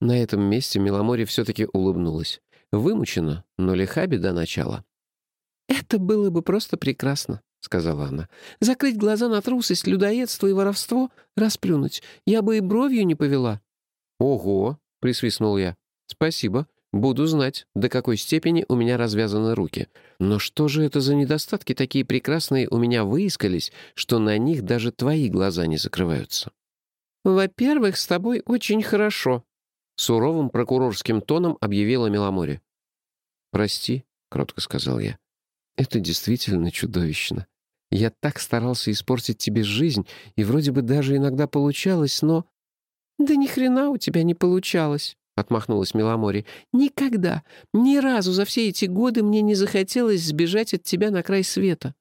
На этом месте Меломори все-таки улыбнулась. Вымучена, но лиха беда начала. «Это было бы просто прекрасно», — сказала она. «Закрыть глаза на трусость, людоедство и воровство, расплюнуть. Я бы и бровью не повела». «Ого!» — присвистнул я. «Спасибо. Буду знать, до какой степени у меня развязаны руки. Но что же это за недостатки такие прекрасные у меня выискались, что на них даже твои глаза не закрываются?» «Во-первых, с тобой очень хорошо», — суровым прокурорским тоном объявила Меломори. «Прости», — кротко сказал я. «Это действительно чудовищно. Я так старался испортить тебе жизнь, и вроде бы даже иногда получалось, но...» «Да ни хрена у тебя не получалось», — отмахнулась Меломори. «Никогда, ни разу за все эти годы мне не захотелось сбежать от тебя на край света».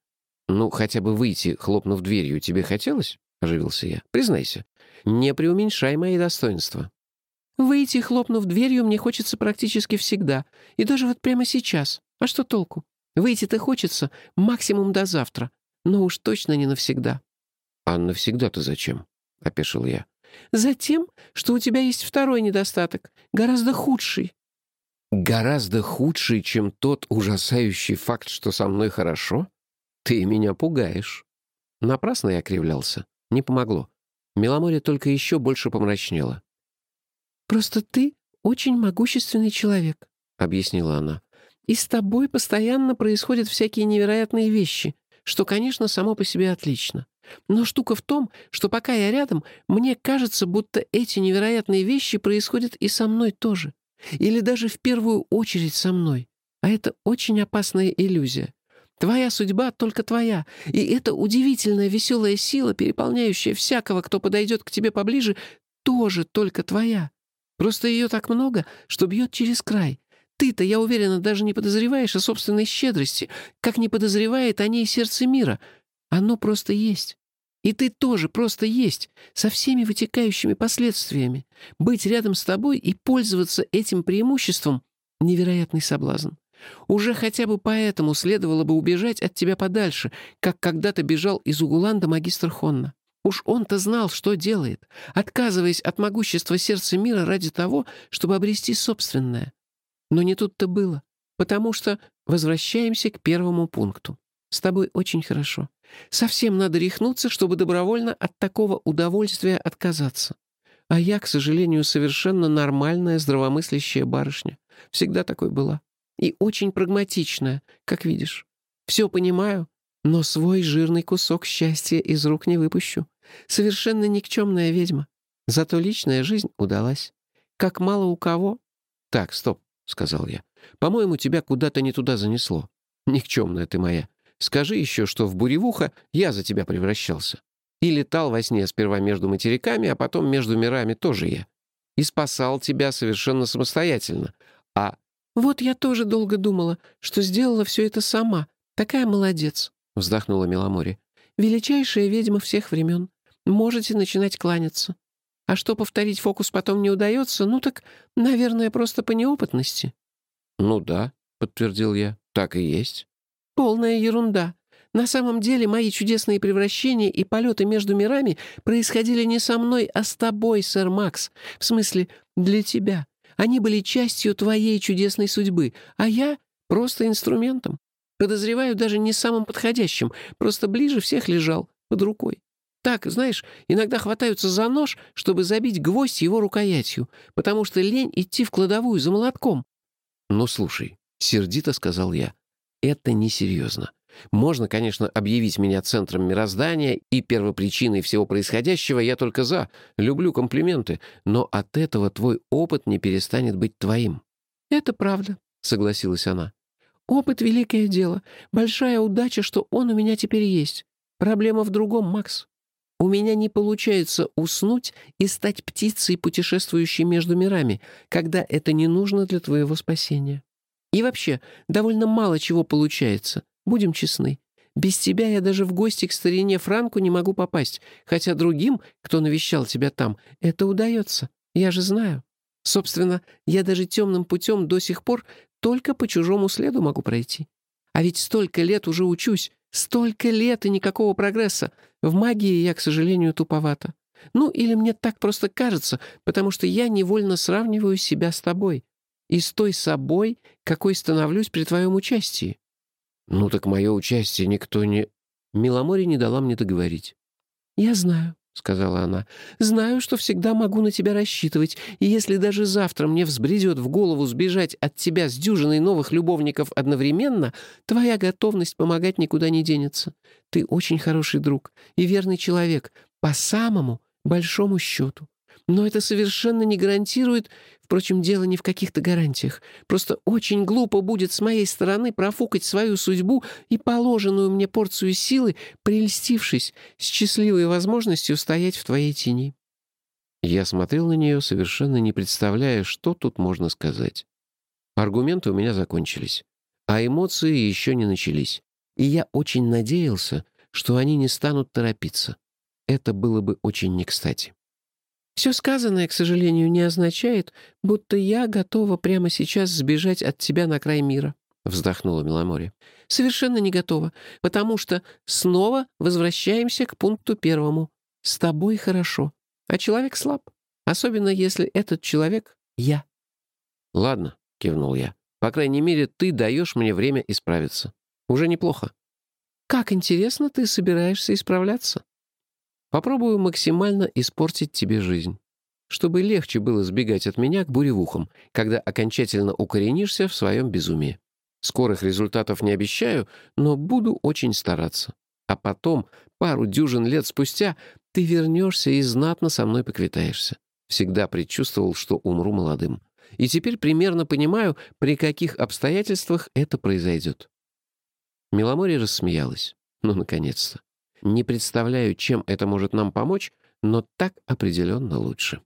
«Ну, хотя бы выйти, хлопнув дверью, тебе хотелось?» — оживился я. «Признайся, не преуменьшай мои достоинства». «Выйти, хлопнув дверью, мне хочется практически всегда. И даже вот прямо сейчас. А что толку? Выйти-то хочется максимум до завтра. Но уж точно не навсегда». «А навсегда-то зачем?» — опешил я. Затем, что у тебя есть второй недостаток, гораздо худший». «Гораздо худший, чем тот ужасающий факт, что со мной хорошо? Ты меня пугаешь». Напрасно я кривлялся. Не помогло. Меломорье только еще больше помрачнело. «Просто ты очень могущественный человек», — объяснила она. «И с тобой постоянно происходят всякие невероятные вещи, что, конечно, само по себе отлично. Но штука в том, что пока я рядом, мне кажется, будто эти невероятные вещи происходят и со мной тоже. Или даже в первую очередь со мной. А это очень опасная иллюзия. Твоя судьба только твоя, и эта удивительная веселая сила, переполняющая всякого, кто подойдет к тебе поближе, тоже только твоя. Просто ее так много, что бьет через край. Ты-то, я уверена, даже не подозреваешь о собственной щедрости, как не подозревает о ней сердце мира — оно просто есть. И ты тоже просто есть, со всеми вытекающими последствиями. Быть рядом с тобой и пользоваться этим преимуществом — невероятный соблазн. Уже хотя бы поэтому следовало бы убежать от тебя подальше, как когда-то бежал из Угуланда магистр Хонна. Уж он-то знал, что делает, отказываясь от могущества сердца мира ради того, чтобы обрести собственное. Но не тут-то было, потому что возвращаемся к первому пункту. С тобой очень хорошо. Совсем надо рехнуться, чтобы добровольно от такого удовольствия отказаться. А я, к сожалению, совершенно нормальная, здравомыслящая барышня. Всегда такой была. И очень прагматичная, как видишь. Все понимаю, но свой жирный кусок счастья из рук не выпущу. Совершенно никчемная ведьма. Зато личная жизнь удалась. Как мало у кого... «Так, стоп», — сказал я. «По-моему, тебя куда-то не туда занесло. Никчемная ты моя. Скажи еще, что в буревуха я за тебя превращался. И летал во сне сперва между материками, а потом между мирами тоже я. И спасал тебя совершенно самостоятельно. А... «Вот я тоже долго думала, что сделала все это сама. Такая молодец», — вздохнула Меломори. «Величайшая ведьма всех времен. Можете начинать кланяться. А что повторить фокус потом не удается, ну так, наверное, просто по неопытности». «Ну да», — подтвердил я, — «так и есть». «Полная ерунда. На самом деле мои чудесные превращения и полеты между мирами происходили не со мной, а с тобой, сэр Макс. В смысле, для тебя. Они были частью твоей чудесной судьбы, а я — просто инструментом. Подозреваю, даже не самым подходящим, просто ближе всех лежал, под рукой. Так, знаешь, иногда хватаются за нож, чтобы забить гвоздь его рукоятью, потому что лень идти в кладовую за молотком. «Ну, слушай», — сердито сказал я, это несерьезно. Можно, конечно, объявить меня центром мироздания и первопричиной всего происходящего, я только за, люблю комплименты, но от этого твой опыт не перестанет быть твоим». «Это правда», — согласилась она. «Опыт — великое дело. Большая удача, что он у меня теперь есть. Проблема в другом, Макс. У меня не получается уснуть и стать птицей, путешествующей между мирами, когда это не нужно для твоего спасения. И вообще, довольно мало чего получается. Будем честны. Без тебя я даже в гости к старине Франку не могу попасть, хотя другим, кто навещал тебя там, это удается. Я же знаю. Собственно, я даже темным путем до сих пор только по чужому следу могу пройти. А ведь столько лет уже учусь, столько лет и никакого прогресса. В магии я, к сожалению, туповата. Ну, или мне так просто кажется, потому что я невольно сравниваю себя с тобой. И с той собой, какой становлюсь при твоем участии». «Ну так мое участие никто не...» Миломори не дала мне договорить. «Я знаю», — сказала она. «Знаю, что всегда могу на тебя рассчитывать, и если даже завтра мне взбредет в голову сбежать от тебя с дюжиной новых любовников одновременно, твоя готовность помогать никуда не денется. Ты очень хороший друг и верный человек, по самому большому счету. Но это совершенно не гарантирует... Впрочем, дело не в каких-то гарантиях. Просто очень глупо будет с моей стороны профукать свою судьбу и положенную мне порцию силы, прельстившись счастливой возможностью стоять в твоей тени. Я смотрел на нее, совершенно не представляя, что тут можно сказать. Аргументы у меня закончились, а эмоции еще не начались. И я очень надеялся, что они не станут торопиться. Это было бы очень не кстати. Все сказанное, к сожалению, не означает, будто я готова прямо сейчас сбежать от тебя на край мира», — вздохнула Миломоре. «Совершенно не готова, потому что снова возвращаемся к пункту первому. С тобой хорошо, а человек слаб, особенно если этот человек — я». «Ладно», — кивнул я. «По крайней мере, ты даешь мне время исправиться. Уже неплохо». «Как интересно ты собираешься исправляться?» Попробую максимально испортить тебе жизнь, чтобы легче было сбегать от меня к буревухам, когда окончательно укоренишься в своем безумии. Скорых результатов не обещаю, но буду очень стараться. А потом, пару дюжин лет спустя, ты вернешься и знатно со мной поквитаешься. Всегда предчувствовал, что умру молодым. И теперь примерно понимаю, при каких обстоятельствах это произойдет. Миломорье рассмеялась. Ну, наконец-то. Не представляю, чем это может нам помочь, но так определенно лучше.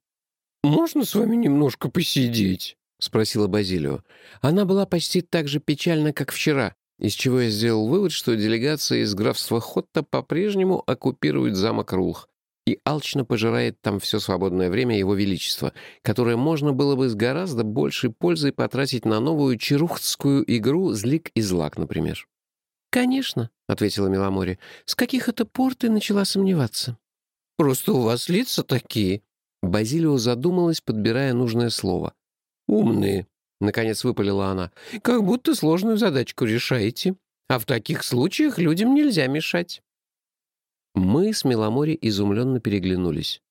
«Можно с вами немножко посидеть?» — спросила Базилио. Она была почти так же печальна, как вчера, из чего я сделал вывод, что делегация из графства Хотта по-прежнему оккупирует замок Рулх и алчно пожирает там все свободное время Его Величества, которое можно было бы с гораздо большей пользой потратить на новую чарухтскую игру «Злик и злак», например. «Конечно», — ответила Миломори. «С каких это пор ты начала сомневаться?» «Просто у вас лица такие». Базилио задумалась, подбирая нужное слово. «Умные», — наконец выпалила она. «Как будто сложную задачку решаете. А в таких случаях людям нельзя мешать». Мы с Миломори изумленно переглянулись.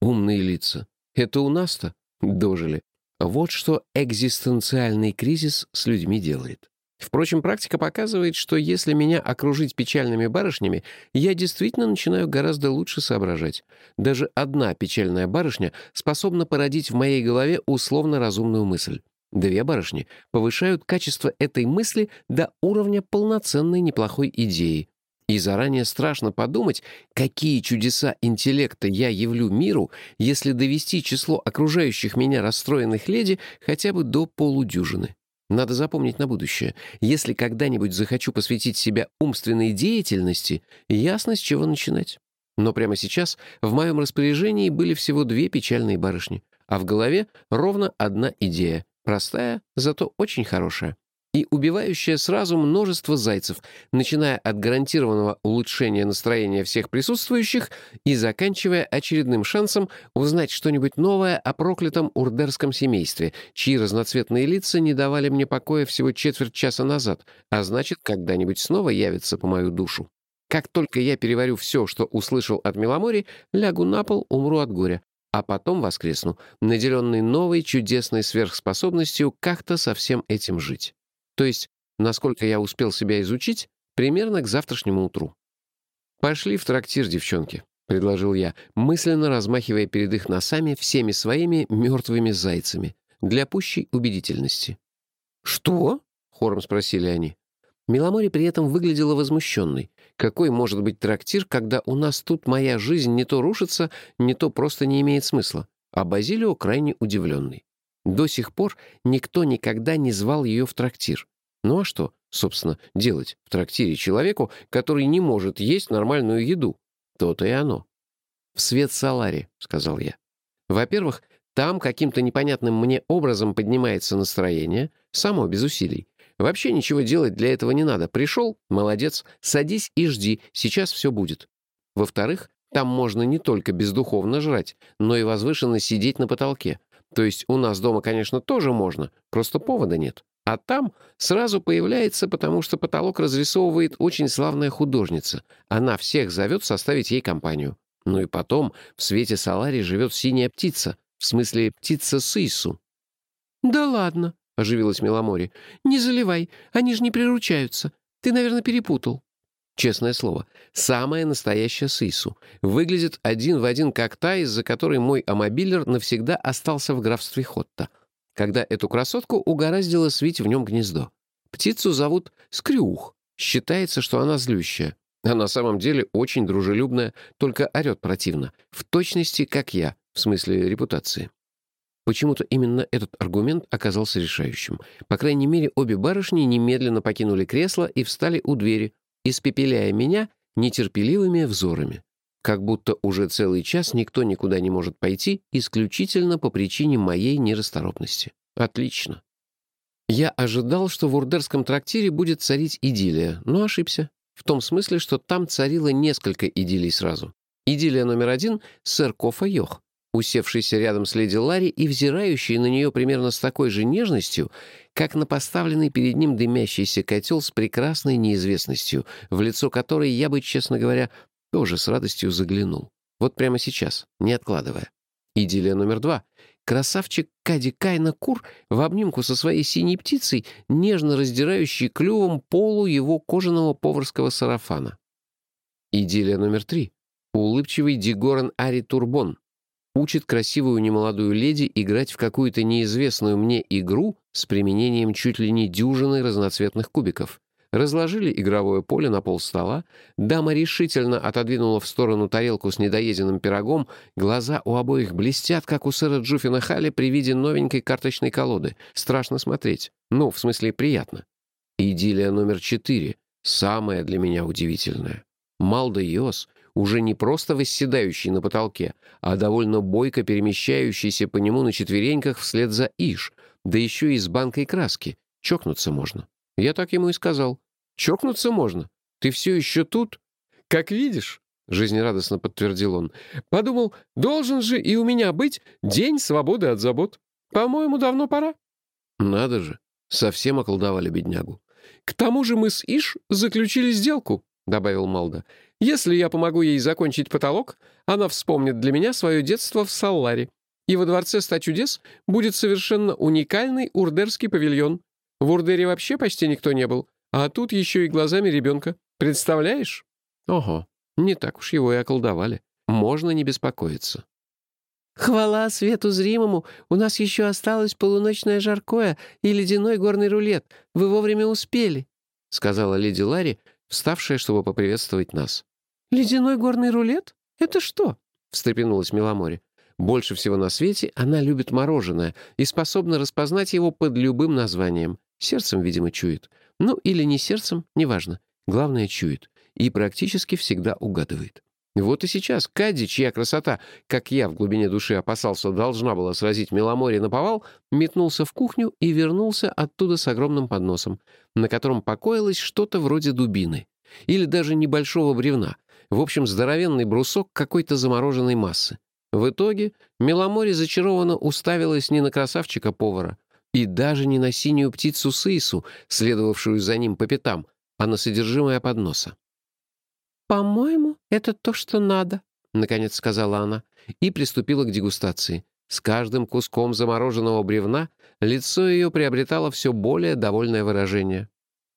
«Умные лица. Это у нас-то дожили. Вот что экзистенциальный кризис с людьми делает». Впрочем, практика показывает, что если меня окружить печальными барышнями, я действительно начинаю гораздо лучше соображать. Даже одна печальная барышня способна породить в моей голове условно-разумную мысль. Две барышни повышают качество этой мысли до уровня полноценной неплохой идеи. И заранее страшно подумать, какие чудеса интеллекта я явлю миру, если довести число окружающих меня расстроенных леди хотя бы до полудюжины. Надо запомнить на будущее. Если когда-нибудь захочу посвятить себя умственной деятельности, ясно, с чего начинать. Но прямо сейчас в моем распоряжении были всего две печальные барышни, а в голове ровно одна идея, простая, зато очень хорошая и убивающая сразу множество зайцев, начиная от гарантированного улучшения настроения всех присутствующих и заканчивая очередным шансом узнать что-нибудь новое о проклятом урдерском семействе, чьи разноцветные лица не давали мне покоя всего четверть часа назад, а значит, когда-нибудь снова явятся по мою душу. Как только я переварю все, что услышал от Меломори, лягу на пол, умру от горя, а потом воскресну, наделенный новой чудесной сверхспособностью как-то со всем этим жить. То есть, насколько я успел себя изучить, примерно к завтрашнему утру. «Пошли в трактир, девчонки», — предложил я, мысленно размахивая перед их носами всеми своими мертвыми зайцами, для пущей убедительности. «Что?» — хором спросили они. Миломори при этом выглядела возмущенной. Какой может быть трактир, когда у нас тут моя жизнь не то рушится, не то просто не имеет смысла? А Базилио крайне удивленный. До сих пор никто никогда не звал ее в трактир. Ну а что, собственно, делать в трактире человеку, который не может есть нормальную еду? То-то и оно. «В свет Салари», — сказал я. «Во-первых, там каким-то непонятным мне образом поднимается настроение, само, без усилий. Вообще ничего делать для этого не надо. Пришел — молодец, садись и жди, сейчас все будет. Во-вторых, Там можно не только бездуховно жрать, но и возвышенно сидеть на потолке. То есть у нас дома, конечно, тоже можно, просто повода нет. А там сразу появляется, потому что потолок разрисовывает очень славная художница. Она всех зовет составить ей компанию. Ну и потом в свете Салари живет синяя птица, в смысле птица Сысу. «Да ладно», — оживилась Меломори. «Не заливай, они же не приручаются. Ты, наверное, перепутал». Честное слово, самая настоящая Сысу. Выглядит один в один как та, из-за которой мой амобилер навсегда остался в графстве Хотта — когда эту красотку угораздило свить в нем гнездо. Птицу зовут Скрюх. Считается, что она злющая. А на самом деле очень дружелюбная, только орет противно. В точности, как я, в смысле репутации. Почему-то именно этот аргумент оказался решающим. По крайней мере, обе барышни немедленно покинули кресло и встали у двери, испепеляя меня нетерпеливыми взорами как будто уже целый час никто никуда не может пойти исключительно по причине моей нерасторопности. Отлично. Я ожидал, что в урдерском трактире будет царить идиллия, но ошибся. В том смысле, что там царило несколько идиллий сразу. Идиллия номер один — сэр Кофа Йох, усевшийся рядом с леди Ларри и взирающий на нее примерно с такой же нежностью, как на поставленный перед ним дымящийся котел с прекрасной неизвестностью, в лицо которой я бы, честно говоря, тоже с радостью заглянул. Вот прямо сейчас, не откладывая. Идиллия номер два. Красавчик Кади Кайна Кур в обнимку со своей синей птицей, нежно раздирающий клювом полу его кожаного поварского сарафана. Идиллия номер три. Улыбчивый Дигоран Ари Турбон учит красивую немолодую леди играть в какую-то неизвестную мне игру с применением чуть ли не дюжины разноцветных кубиков. Разложили игровое поле на пол стола, дама решительно отодвинула в сторону тарелку с недоеденным пирогом, глаза у обоих блестят, как у сэра Джуфина Халли при виде новенькой карточной колоды. Страшно смотреть. Ну, в смысле, приятно. Идиллия номер четыре. Самая для меня удивительная. Малда Йос, уже не просто восседающий на потолке, а довольно бойко перемещающийся по нему на четвереньках вслед за Иш, да еще и с банкой краски. Чокнуться можно. Я так ему и сказал. Чокнуться можно. Ты все еще тут? Как видишь, — жизнерадостно подтвердил он. Подумал, должен же и у меня быть день свободы от забот. По-моему, давно пора. Надо же, совсем околдовали беднягу. К тому же мы с Иш заключили сделку, — добавил Малда. Если я помогу ей закончить потолок, она вспомнит для меня свое детство в Салларе. И во дворце ста чудес будет совершенно уникальный урдерский павильон. В Урдере вообще почти никто не был, а тут еще и глазами ребенка. Представляешь? Ого, не так уж его и околдовали. Можно не беспокоиться. «Хвала свету зримому! У нас еще осталось полуночное жаркое и ледяной горный рулет. Вы вовремя успели», — сказала леди Ларри, вставшая, чтобы поприветствовать нас. «Ледяной горный рулет? Это что?» — встрепенулась Миломори. Больше всего на свете она любит мороженое и способна распознать его под любым названием. Сердцем, видимо, чует. Ну, или не сердцем, неважно. Главное, чует. И практически всегда угадывает. Вот и сейчас Кадди, чья красота, как я в глубине души опасался, должна была сразить Меломорье на повал, метнулся в кухню и вернулся оттуда с огромным подносом, на котором покоилось что-то вроде дубины. Или даже небольшого бревна. В общем, здоровенный брусок какой-то замороженной массы. В итоге Меломоре зачарованно уставилась не на красавчика-повара, и даже не на синюю птицу Сысу, следовавшую за ним по пятам, а на содержимое подноса. «По-моему, это то, что надо», — наконец сказала она, и приступила к дегустации. С каждым куском замороженного бревна лицо ее приобретало все более довольное выражение.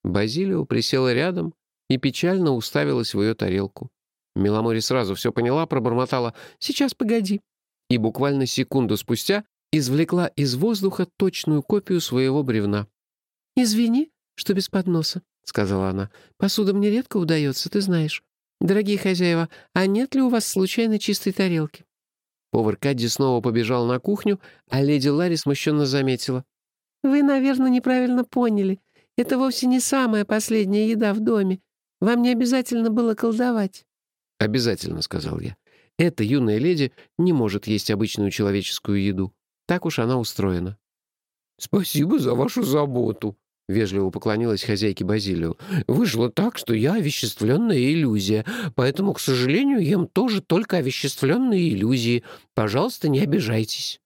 Базилио присела рядом и печально уставилась в ее тарелку. Меломори сразу все поняла, пробормотала «Сейчас, погоди». И буквально секунду спустя извлекла из воздуха точную копию своего бревна. «Извини, что без подноса», — сказала она. «Посуда мне редко удается, ты знаешь. Дорогие хозяева, а нет ли у вас случайно чистой тарелки?» Повар Кадди снова побежал на кухню, а леди Ларри смущенно заметила. «Вы, наверное, неправильно поняли. Это вовсе не самая последняя еда в доме. Вам не обязательно было колдовать». «Обязательно», — сказал я. «Эта юная леди не может есть обычную человеческую еду. Так уж она устроена. «Спасибо за вашу заботу», — вежливо поклонилась хозяйке Базилию. «Вышло так, что я овеществленная иллюзия, поэтому, к сожалению, ем тоже только овеществленные иллюзии. Пожалуйста, не обижайтесь».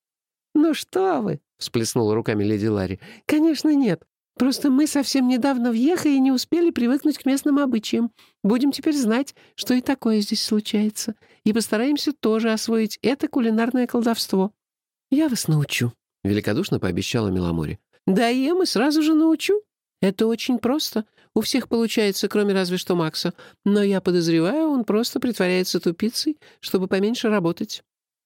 «Ну что вы!» — всплеснула руками леди Ларри. «Конечно нет. Просто мы совсем недавно въехали и не успели привыкнуть к местным обычаям. Будем теперь знать, что и такое здесь случается. И постараемся тоже освоить это кулинарное колдовство. Я вас научу», — великодушно пообещала Меломори. «Да ем и сразу же научу. Это очень просто. У всех получается, кроме разве что Макса. Но я подозреваю, он просто притворяется тупицей, чтобы поменьше работать».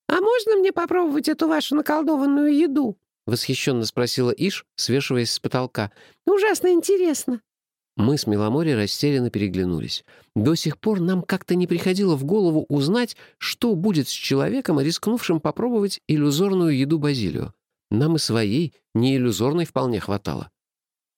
«А можно мне попробовать эту вашу наколдованную еду?» — восхищенно спросила Иш, свешиваясь с потолка. «Ужасно интересно». Мы с Меломори растерянно переглянулись. До сих пор нам как-то не приходило в голову узнать, что будет с человеком, рискнувшим попробовать иллюзорную еду Базилио. Нам и своей, не иллюзорной, вполне хватало.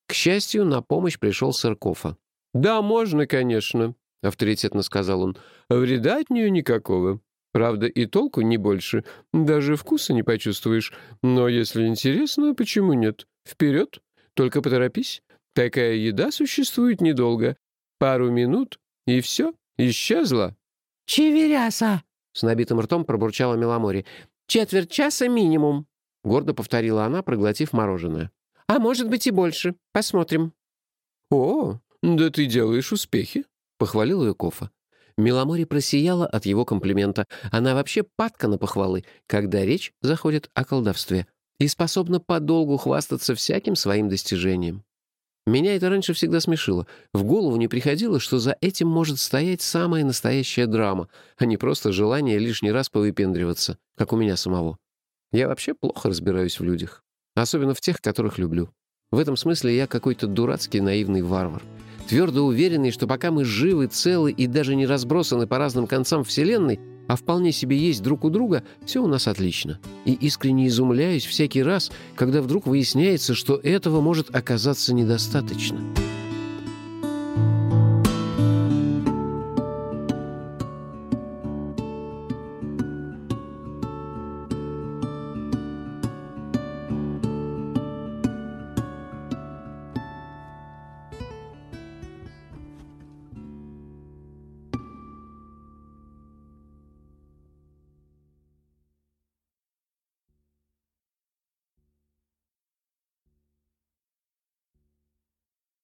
К счастью, на помощь пришел Сыркофа. «Да, можно, конечно», — авторитетно сказал он. «Вреда от нее никакого. Правда, и толку не больше. Даже вкуса не почувствуешь. Но если интересно, почему нет? Вперед! Только поторопись. Такая еда существует недолго. Пару минут, и все, исчезла. «Чеверяса!» — с набитым ртом пробурчала Меломори. «Четверть часа минимум», — гордо повторила она, проглотив мороженое. «А может быть и больше. Посмотрим». «О, да ты делаешь успехи», — похвалил ее Кофа. Миломори просияла от его комплимента. Она вообще падка на похвалы, когда речь заходит о колдовстве, и способна подолгу хвастаться всяким своим достижением. Меня это раньше всегда смешило. В голову не приходило, что за этим может стоять самая настоящая драма, а не просто желание лишний раз повыпендриваться, как у меня самого. Я вообще плохо разбираюсь в людях. Особенно в тех, которых люблю. В этом смысле я какой-то дурацкий наивный варвар твердо уверенный, что пока мы живы, целы и даже не разбросаны по разным концам Вселенной, а вполне себе есть друг у друга, все у нас отлично. И искренне изумляюсь всякий раз, когда вдруг выясняется, что этого может оказаться недостаточно.